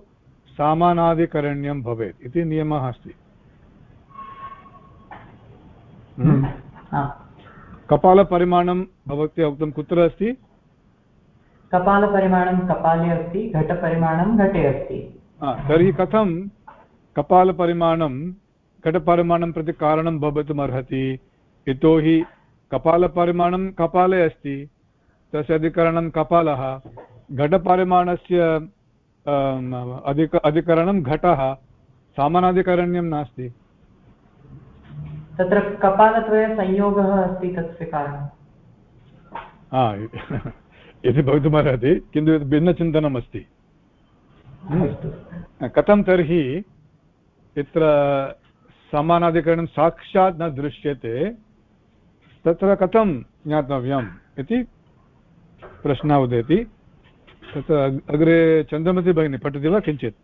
सामानादिकरण्यं भवेत् इति नियमः अस्ति। हम्म। कपालपरिमाणं भवत्या उक्तं कुत्र अस्ति? कपालपरिमाणं कपाले अस्ति घटपरिमाणं घटे अस्ति। तर्हि कथं कपालपरिमाणं घटपरिमाणं प्रति कारणं भवितुम् अर्हति यतोहि कपालपरिमाणं कपाले अस्ति तस्य अधिकरणं कपालः घटपरिमाणस्य अधिक अधिकरणं घटः सामानाधिकरण्यं नास्ति। तत्र कपालत्रयसंयोगः अस्ति तस्य कारणं इति भवितुमर्हति किन्तु भिन्नचिन्तनमस्ति। कथं तर्हि यत्र समानाधिकरणं साक्षात् न दृश्यते तत्र कथं ज्ञातव्यम् इति प्रश्नः उदेति। तत्र अग्रे चन्द्रमति भगिनी पठति वा किञ्चित्?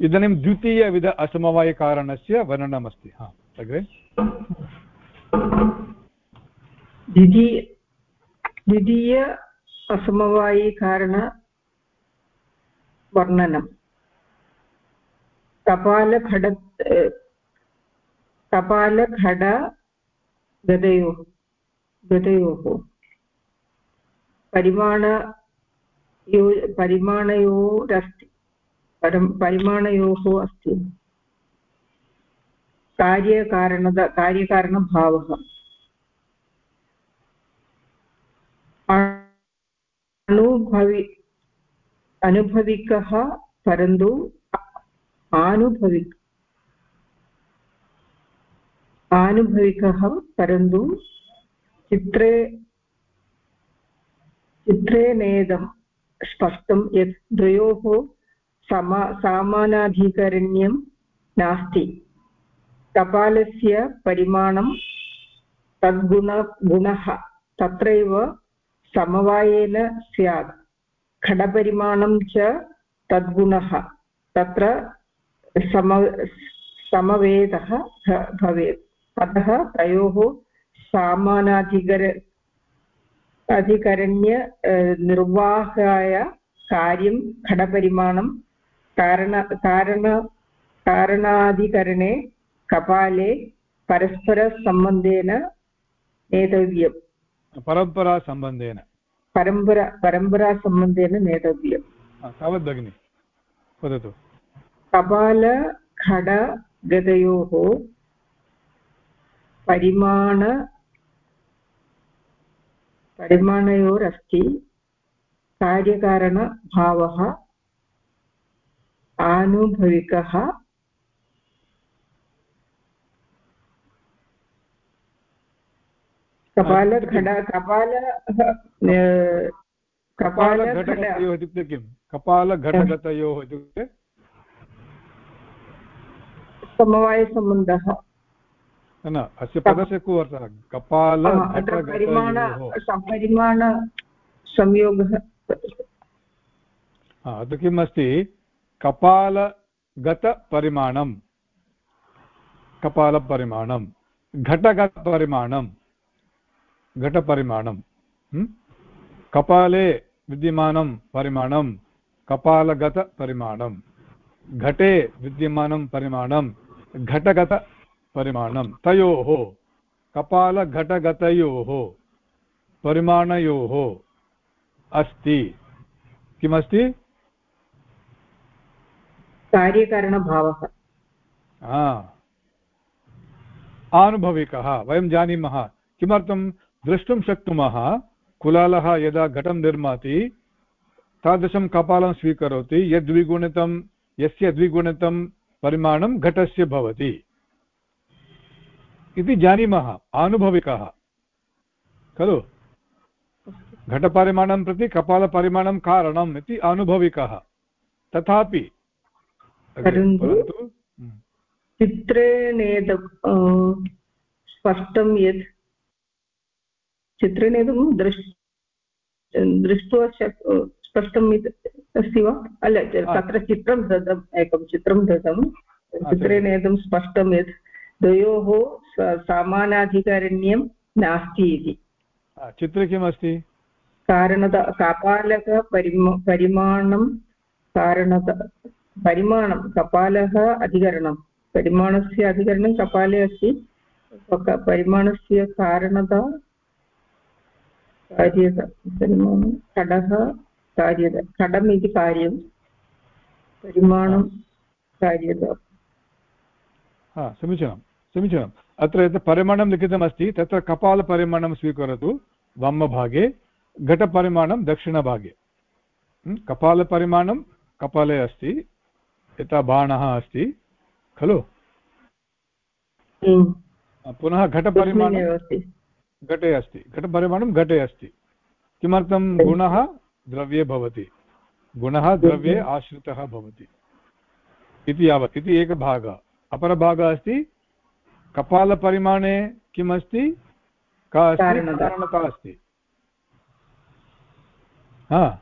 इदानीं द्वितीयविध असमवायिकारणस्य वर्णनमस्ति। हा, अग्रे। द्वितीय द्वितीय असमवायिकारणवर्णनं। कपालखड कपालखड गदयोः गदयोः परिमाण परिमाणयोरस्ति। परं परिमाणयोः अस्ति कार्यकारणद कार्यकारणभावः अनुभवि अनुभविकः परन्तु आनुभविक आनुभविकः परन्तु चित्रे चित्रे नेदं स्पष्टं यत् द्वयोः समा, सामानाधिकरण्यं नास्ति। कपालस्य परिमाणं तद्गुण, गुणः, तत्रैव समवायेन स्यात्। खडपरिमाणं च तद्गुणः, तत्र सम, समवेदः भवेत्। अतः तयोः सामानाधिकर अधिकरण्य निर्वाहाय कार्यं, खडपरिमाणं कारण कारण कारणाधिकरणे कपाले परस्परसम्बन्धेन नेतव्यम् परम्परासम्बन्धेन परम्परा परम्परासम्बन्धेन नेतव्यम् तावत् भगिनि वदतु कपालखडगतयोः परिमाण परिमाणयोरस्ति कार्यकारणभावः आनुभविकः। कपाल इत्युक्ते किं कपालघटगतयोः इत्युक्ते? समवायसम्बन्धः। न अस्य पदस्य को अर्थः? कपाल परिमाण परिमाणसंयोगः अत्र किम् अस्ति? कपालगतपरिमाणं। कपालपरिमाणं। घटगतपरिमाणं घटपरिमाणं। कपाले विद्यमानं परिमाणं। कपालगतपरिमाणं। घटे विद्यमानं परिमाणं। घटगतपरिमाणं। तयोः। कपालघटगतयोः। परिमाणयोः। अस्ति। किमस्ति? कार्यकारणभावः। आनुभविकः, वयं जानीमः। किमर्थं द्रष्टुं शक्नुमः? कुलालः यदा घटं निर्माति, तादृशं कपालं स्वीकरोति यद्विगुणितं यस्य द्विगुणितं परिमाणं घटस्य भवति। इति जानीमः, आनुभविकः। खलु? घटपरिमाणं प्रति कपालपरिमाणं कारणम् इति अनुभविकः तथापि परन्तु चित्रे नेद स्पष्टं यत् चित्रे नेदं दृश् दृष्ट्वा स्पष्टम् अस्ति वा अल तत्र चित्रं दत्तम् एकं चित्रं दत्तं चित्रे नेदं स्पष्टं यत् द्वयोः सामानाधिकरण्यं नास्ति इति चित्रे किमस्ति कारणत कपालकपरिम परिमाणं कारणत परिमाणं, कपालः अधिकरणं। परिमाणस्य अधिकरणं कपाले अस्ति। परिमाणस्य कारणता कार्यत, परिमाणं खडः कार्यत खडम् इति कार्यं। परिमाणं कार्यत। समीचीनं समीचीनम् अत्र यत् परिमाणं लिखितमस्ति, तत्र कपालपरिमाणं स्वीकरोतु, वामभागे, घटपरिमाणं दक्षिणभागे। कपालपरिमाणं कपाले अस्ति। यथा बाणः अस्ति खलु? पुनः घटपरिमाणं घटे अस्ति। घटपरिमाणं घटे अस्ति। किमर्थं गुणः द्रव्ये भवति? गुणः द्रव्ये आश्रितः भवति। इति यावत्। इति एकः भागः अपरभागः अस्ति कपालपरिमाणे किम् अस्ति का अस्ति? कारणता। अस्ति। हा।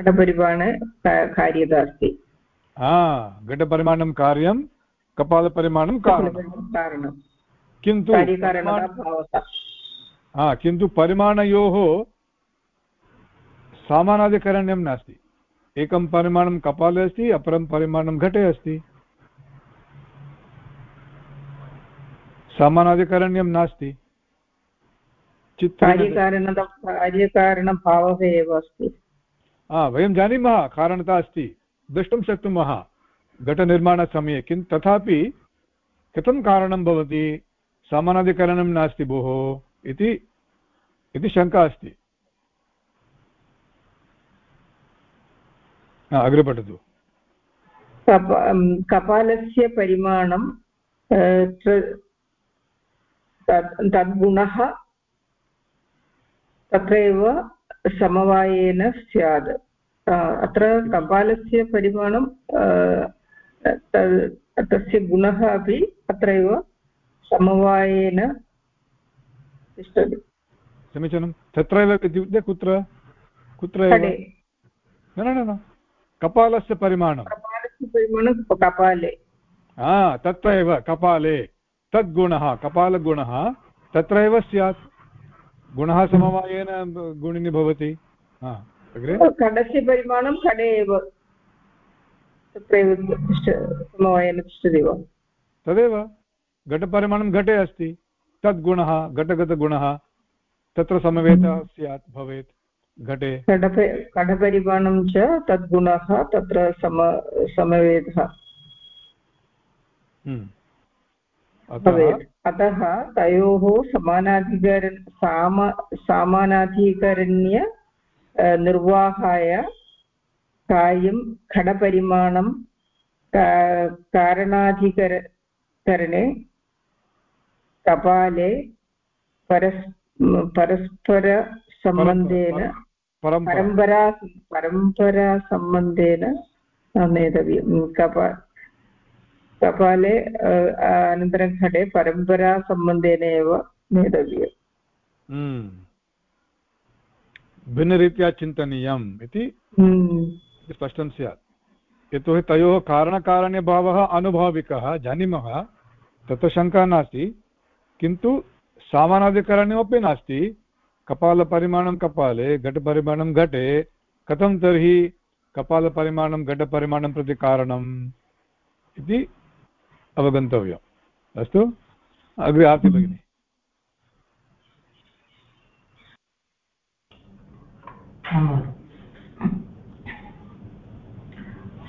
घटपरिमाणे कार्यता अस्ति। हा घटपरिमाणं कार्यं कपालपरिमाणं कारणं किन्तु हा किन्तु परिमाणयोः सामानादिकरण्यं नास्ति एकं परिमाणं कपाले अस्ति अपरं परिमाणं घटे अस्ति सामानादिकरण्यं नास्ति कार्यकारणभावः एव अस्ति वयं जानीमः कारणता अस्ति द्रष्टुं शक्नुमः घटनिर्माणसमये। किं तथापि कथं कारणं भवति? सामानादिकरणं नास्ति भोः इति इति शङ्का अस्ति। अग्रे पठतु। कपालस्य परिमाणं तद्गुणः तत्रैव समवायेन स्यात्। अत्र कपालस्य परिमाणं तस्य गुणः अपि अत्रैव समवायेन तिष्ठति समीचीनं तत्रैव इत्युक्ते कुत्र कुत्र न न न कपालस्य परिमाणं कपालस्य परिमाणं कपाले हा तत्र एव कपाले तद्गुणः कपालगुणः तत्र एव स्यात् गुणः समवायेन गुणिनि भवति खडस्य परिमाणं खडे एव तत्रैव समवायेन तिष्ठति वा? तदेव। घटपरिमाणं घटे अस्ति। तद्गुणः घटगतगुणः तत्र समवेतः स्यात् भवेत् घटे। कडपरिमाणं च तद्गुणः तत्र सम समवेतः हम्म। अतः तयोः समानाधिकर साम सामानाधिकरण्य निर्वाहाय कार्यं खडपरिमाणं कारणाधिकरणे कपाले परस् परस्परसम्बन्धेन परम्परा परम्परासम्बन्धेन नेतव्यं कपा कपाले अनन्तरं घटे परम्परासम्बन्धेन एव नेतव्यम्। भिन्नरीत्या चिन्तनीयम् इति हम्म। स्पष्टं स्यात्। यतोहि तयोः कारणकारणभावः अनुभविकः जानीमः तत्र शङ्का नास्ति। किन्तु सामानादिकरणमपि नास्ति। कपालपरिमाणं कपाले घटपरिमाणं घटे कथं तर्हि कपालपरिमाणं घटपरिमाणं प्रति कारणम् इति अवगन्तव्यम्। अस्तु? अग्रे आर्ति भगिनि।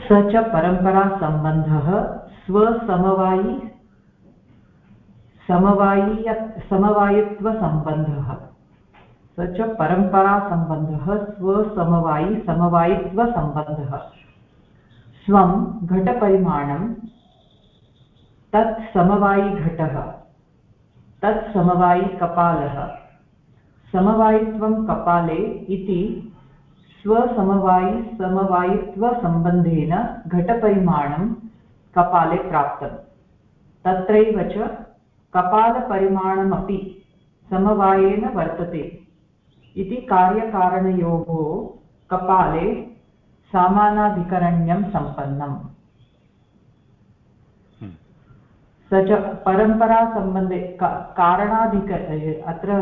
स च परम्परासम्बन्धः स्वसमवायि समवायीय समवायित्वसम्बन्धः स च परम्परासम्बन्धः स्वसमवायि समवायित्वसम्बन्धः स्वं घटपरिमाणं तत् समवायिघटः तत् समवायिकपालः समवायित्वं कपाले इति स्वसमवायि समवायित्वसम्बन्धेन घटपरिमाणं कपाले प्राप्तम् तत्रैव च कपालपरिमाणमपि समवायेन वर्तते। इति कार्यकारणयोः कपाले सामानाधिकरण्यं सम्पन्नम्। हम्म। स च परम्परासम्बन्धे कारणाधिक अत्र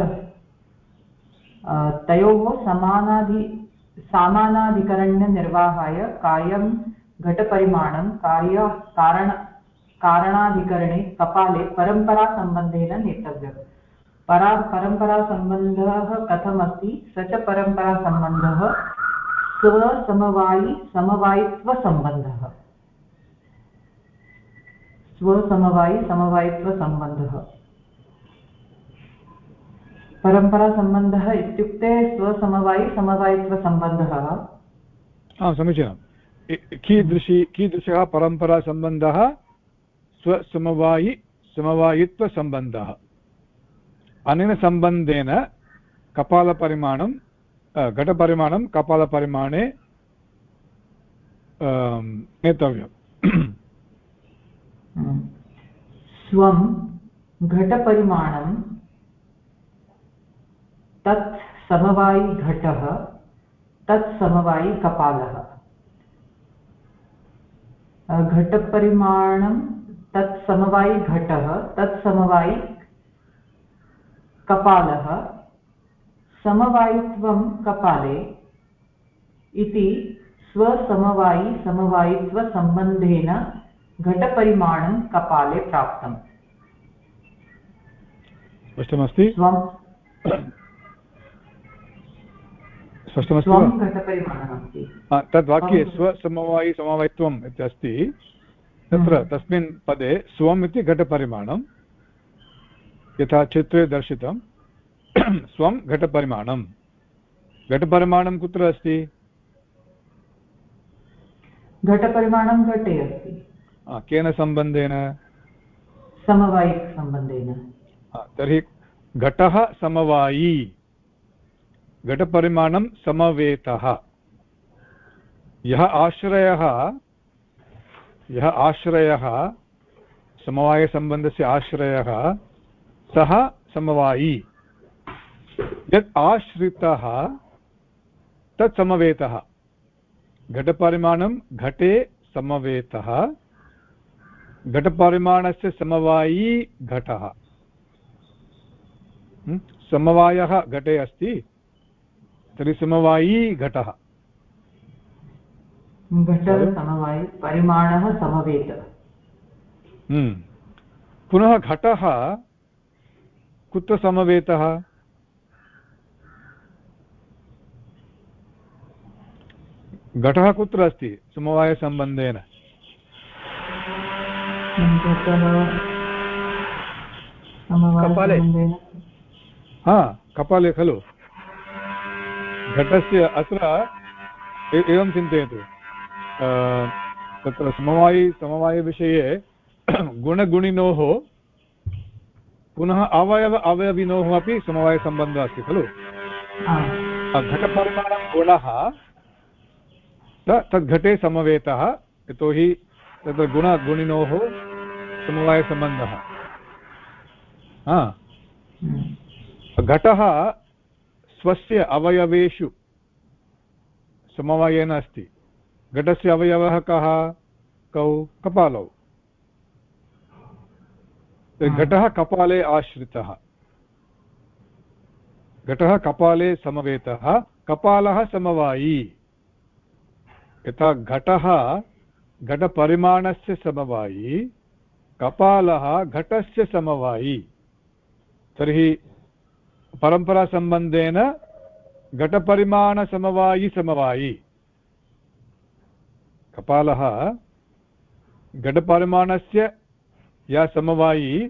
तयोः समानाधि सामानाधिकरण्यनिर्वाहाय कार्यं घटपरिमाणं कार्य कारण कारणाधिकरणे कपाले परम्परासम्बन्धेन नेतव्यम्। परा परम्परासम्बन्धः कथमस्ति? स च परम्परासम्बन्धः स्वसमवायि समवायित्वसम्बन्धः स्वसमवायि समवायित्वसम्बन्धः परम्परासम्बन्धः इत्युक्ते स्वसमवायि समवायित्वसम्बन्धः। समीचीनं कीदृशी कीदृशः परम्परासम्बन्धः? स्वसमवायि समवायित्वसम्बन्धः। अनेन सम्बन्धेन कपालपरिमाणं घटपरिमाणं कपालपरिमाणे नेतव्यम्। स्वं घटपरिमाणं तत् समवायिघटः तत् समवायिकपालः घटपरिमाणं तत् समवायिघटः तत् समवायि कपालः समवायित्वं कपाले इति स्वसमवायि समवायित्वसम्बन्धेन घटपरिमाणं कपाले प्राप्तम्। स्पष्टमस्ति? स्पष्टमस्ति वा? तद्वाक्ये स्वसमवायि समवायित्वम् इत्यस्ति तत्र हम्म। तस्मिन् पदे स्वम् इति घटपरिमाणं यथा चित्रे दर्शितं स्वं घटपरिमाणं। घटपरिमाणं कुत्र अस्ति? घटपरिमाणं घटे अस्ति। केन सम्बन्धेन? समवायिकसम्बन्धेन। तर्हि घटः समवायी। घटपरिमाणं समवेतः। यः आश्रयः यः आश्रयः, समवायसम्बन्धस्य आश्रयः, सः समवायी। यत् आश्रितः, तत् समवेतः। घटपरिमाणं घटे समवेतः। घटपरिमाणस्य समवायी घटः। समवायः घटे अस्ति? तर्हि समवायी घटः। घटः समवायि परिमाणः समवेत। हं। पुनः घटः कुत्र समवेतः? घटः कुत्र अस्ति? समवायसम्बन्धेन। कपाले। हा कपाले खलु। घटस्य अत्र एवं चिन्तयतु तत्र समवायि समवायविषये गुणगुणिनोः पुनः अवयव अवयविनोः अपि समवायसम्बन्धः अस्ति खलु। घटपरिमाणं गुणः तद्घटे समवेतः यतोहि तत्र गुणगुणिनोः समवायसम्बन्धः हम्म। घटः स्वस्य अवयवेषु। समवायेन अस्ति। घटस्य अवयवः कः? कौ कपालौ। घटः कपाले आश्रितः। घटः कपाले समवेतः कपालः समवायी। यथा घटः घटपरिमाणस्य समवायी कपालः घटस्य समवायी। तर्हि परम्परासम्बन्धेन घटपरिमाणसमवायि समवायि कपालः घटपरिमाणस्य या समवायी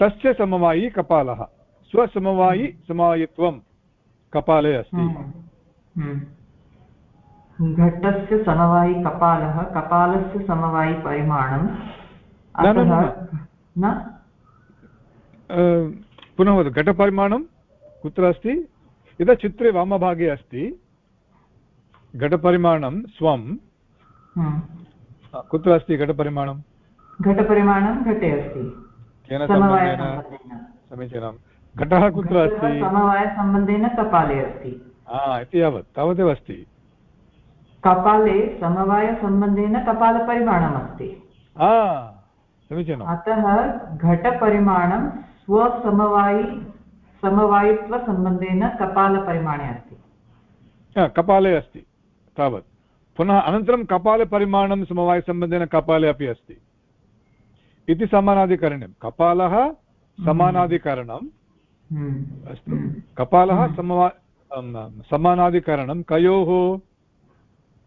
तस्य समवायी कपालः स्वसमवायि समवायित्वं कपाले अस्ति हम्म। हम्म। घटस्य समवायि कपालः कपालस्य समवायि परिमाणं पुनः वद घटपरिमाणं कुत्र अस्ति? यदा चित्रे वामभागे अस्ति घटपरिमाणं स्वं हम्म। कुत्र अस्ति घटपरिमाणं? घटपरिमाणं घटे अस्ति। केन सम्बन्धेन? समीचीनं। घटः कुत्र अस्ति? समवायसम्बन्धेन कपाले अस्ति। हा इति यावत्। तावदेव अस्ति। कपाले समवायसम्बन्धेन कपालपरिमाणमस्ति। हा समीचीनम्। अतः घटपरिमाणं स्वसमवायि समवायित्वसम्बन्धेन कपालपरिमाणे अस्ति। कपाले अस्ति तावत्। पुनः अनन्तरं कपालपरिमाणं समवायसम्बन्धेन कपाले अपि अस्ति। इति समानाधिकरणं। कपालः समानाधिकरणम्। हम्म। अस्तु। कपालः समवा अम्, समानाधिकरणं कयोः?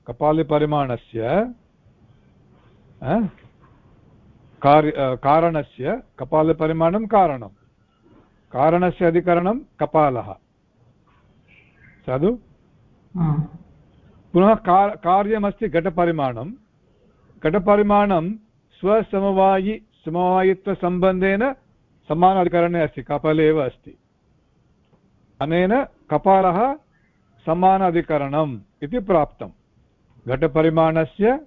कपालपरिमाणस्य अ, कार्य कारणस्य कपालपरिमाणं कारणं। कारणस्य अधिकरणं कपालः। साधु। पुनः कार् कार्यमस्ति घटपरिमाणं। घटपरिमाणं स्वसमवायि समवायित्वसम्बन्धेन समानाधिकरणे अस्ति कपाले एव अस्ति। अनेन कपालः समानाधिकरणम् इति प्राप्तं। घटपरिमाणस्य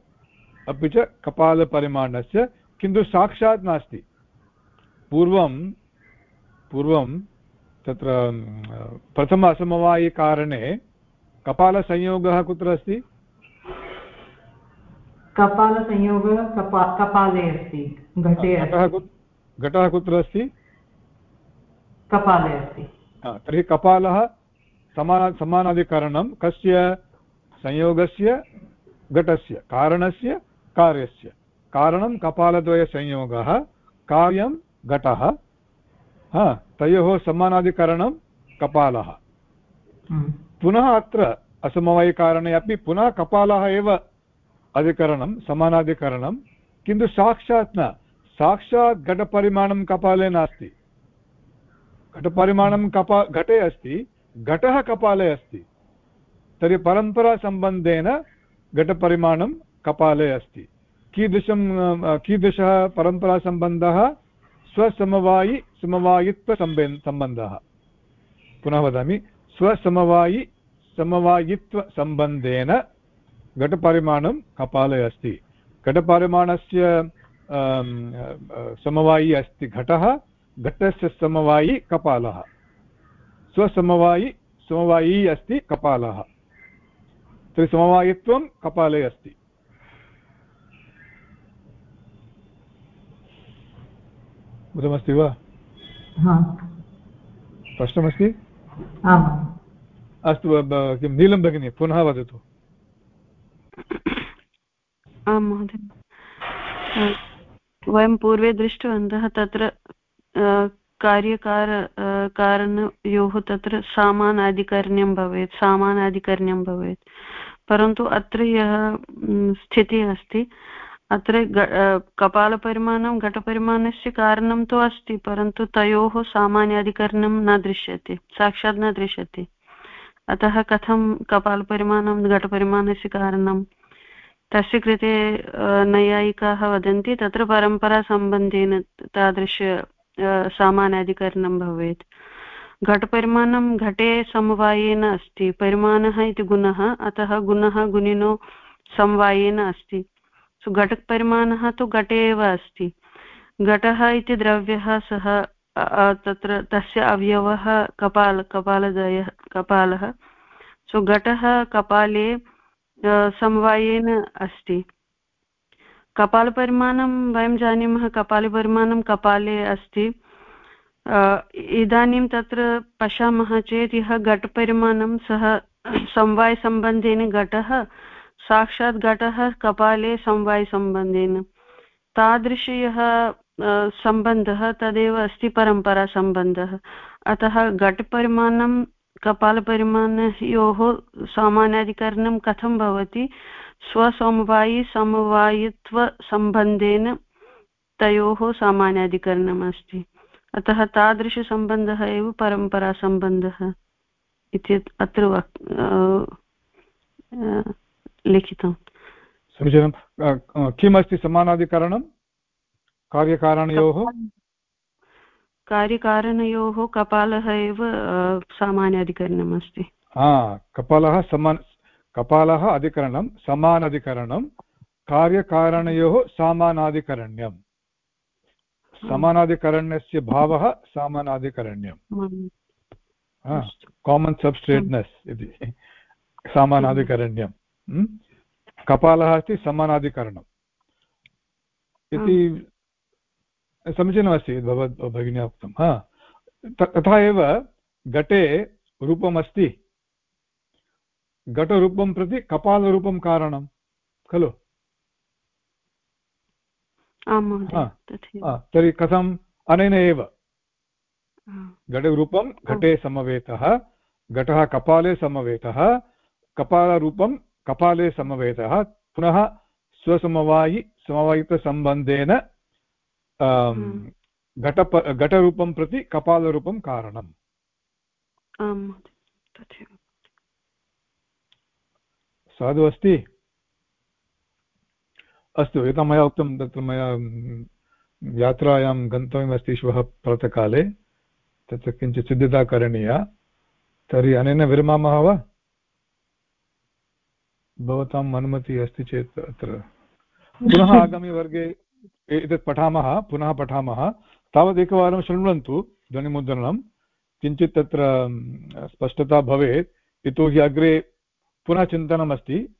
अपि च कपालपरिमाणस्य किन्तु साक्षात् नास्ति। पूर्वं पूर्वं तत्र अं, प्रथम असमवायिकारणे कपालसंयोगः कुत्र अस्ति? कपालसंयोगः कपा कपाले अस्ति घटे घटः घटः कुत्र अस्ति? कपाले अस्ति। तर्हि कपालः समान समानाधिकरणं कस्य संयोगस्य घटस्य कारणस्य कार्यस्य। कारणं कपालद्वयसंयोगः कार्यं घटः हा तयोः समानाधिकरणं कपालः। हम्म। पुनः अत्र असमवायिकारणे अपि पुनः कपालः एव अधिकरणं समानाधिकरणं किन्तु साक्षात् न साक्षात् घटपरिमाणं कपाले नास्ति। घटपरिमाणं कपा घटे अस्ति घटः कपाले अस्ति तर्हि परम्परासम्बन्धेन घटपरिमाणं कपाले अस्ति। कीदृशं कीदृशः परम्परासम्बन्धः, स्वसमवायि समवायित्वसम्बे सम्बन्धः। पुनः वदामि, स्वसमवायि, समवायित्वसम्बन्धेन घटपरिमाणं कपाले अस्ति। घटपरिमाणस्य समवायि अस्ति घटः, घटस्य समवायि कपालः। स्वसमवायि, समवायी अस्ति कपालः। तर्हि समवायित्वं कपाले अस्ति। उदमस्ति वा? स्पष्टमस्ति? अस्तु किं नीलं भगिनी पुनः वदतु। आं महोदय। वयं पूर्वे दृष्टवन्तः तत्र कार्यकार कारणयोः तत्र सामानाधिकरण्यं भवेत् सामानाधिकरण्यं भवेत्। परन्तु अत्र यः स्थितिः अस्ति अत्र कपालपरिमाणं, घटपरिमाणस्य कारणं तु अस्ति, परन्तु तयोः सामान्याधिकरणं न दृश्यते, साक्षात् न दृश्यते। अतः कथं कपालपरिमाणं, घटपरिमाणस्य कारणं? तस्य कृते नैयायिकाः वदन्ति, तत्र परम्परासम्बन्धेन तादृश सामान्याधिकरणं भवेत्। घटपरिमाणं घटे समवायेन अस्ति, परिमाणः इति गुणः, अतः गुणः, गुणिनो समवायेन अस्ति। सो घटपरिमाणः तु घटे एव अस्ति। घटः इति द्रव्यः सः तत्र तस्य अवयवः कपाल, कपालदयः, कपालः। सो घटः कपाले समवायेन अस्ति। कपालपरिमाणं वयं जानीमः, कपालपरिमाणं कपाले अस्ति। इदानीं तत्र पश्यामः चेत् यः घटपरिमाणं सः, समवायसम्बन्धेन घटः साक्षात् घटः कपाले समवायसम्बन्धेन तादृश यः सम्बन्धः तदेव अस्ति परम्परासम्बन्धः अतः घटपरिमाणं, कपालपरिमाणयोः सामान्याधिकरणं कथं भवति? स्वसमवायि समवायित्वसम्बन्धेन तयोः सामान्याधिकरणम् अस्ति। अतः तादृशसम्बन्धः एव परम्परासम्बन्धः इति अत्र लिखितम्। समीचीनं। किमस्ति समानाधिकरणं? कार्यकारणयोः? कार्यकारणयोः कपालः एव सामान्याधिकरणम् अस्ति। हा कपालः समान कपालः अधिकरणं समानाधिकरणं कार्यकारणयोः सामानाधिकरण्यम् समानाधिकरण्यस्य भावः सामानाधिकरण्यम्। कामन् सब्स्ट्रेट्नेस् इति। सामानाधिकरण्यं कपालः अस्ति समानाधिकरणम् इति समीचीनमस्ति भवद् भगिन्या उक्तं हा तथा एव घटे रूपमस्ति घटरूपं प्रति कपालरूपं कारणं खलु तर्हि कथम् अनेन एव घटरूपं घटे समवेतः घटः कपाले समवेतः कपालरूपं कपाले समवेतः पुनः स्वसमवायि समवायितसम्बन्धेन घटप घटरूपं प्रति कपालरूपं कारणम्। साधु अस्ति? अस्तु यथा मया उक्तं तत्र मया यात्रायां गन्तव्यमस्ति श्वः प्रातःकाले। तत्र किञ्चित् सिद्धता करणीया। तर्हि अनेन विरमामः वा? भवताम् अनुमतिः अस्ति चेत् अत्र। पुनः आगामिवर्गे एतत् पठामः पुनः पठामः। तावत् एकवारं शृण्वन्तु ध्वनिमुद्रणं। किञ्चित् तत्र स्पष्टता भवेत्। यतोहि अग्रे पुनः चिन्तनमस्ति।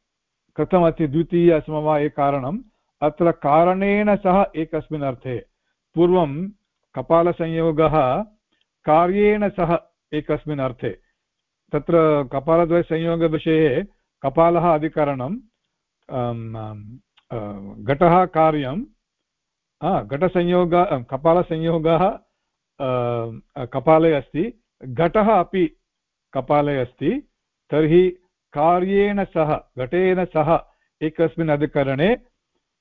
कथमस्ति द्वितीय समवाये कारणम्? अत्र कारणेन सह एकस्मिन् अर्थे। पूर्वं कपालसंयोगः कार्येण सह एकस्मिन् अर्थे। तत्र कपालद्वयसंयोगविषये कपालः अधिकरणं घटः कार्यं घटसंयोग कपालसंयोगः कपाले अस्ति, घटः अपि कपाले अस्ति, तर्हि कार्येण सह, घटेन सह एकस्मिन् अधिकरणे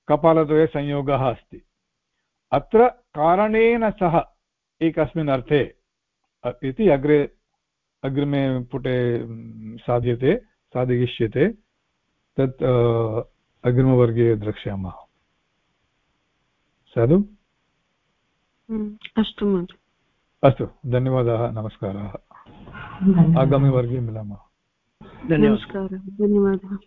कपालद्वयसंयोगः अस्ति। अत्र कारणेन सह एकस्मिन् अर्थे इति अग्रे, अग्रिमे पुटे, साध्यते। साधयिष्यते तत् अग्रिमवर्गे द्रक्ष्यामः। साधु? अस्तु अस्तु धन्यवादाः नमस्काराः। आगामिवर्गे मिलामः। धन्यवादः। धन्यवादः।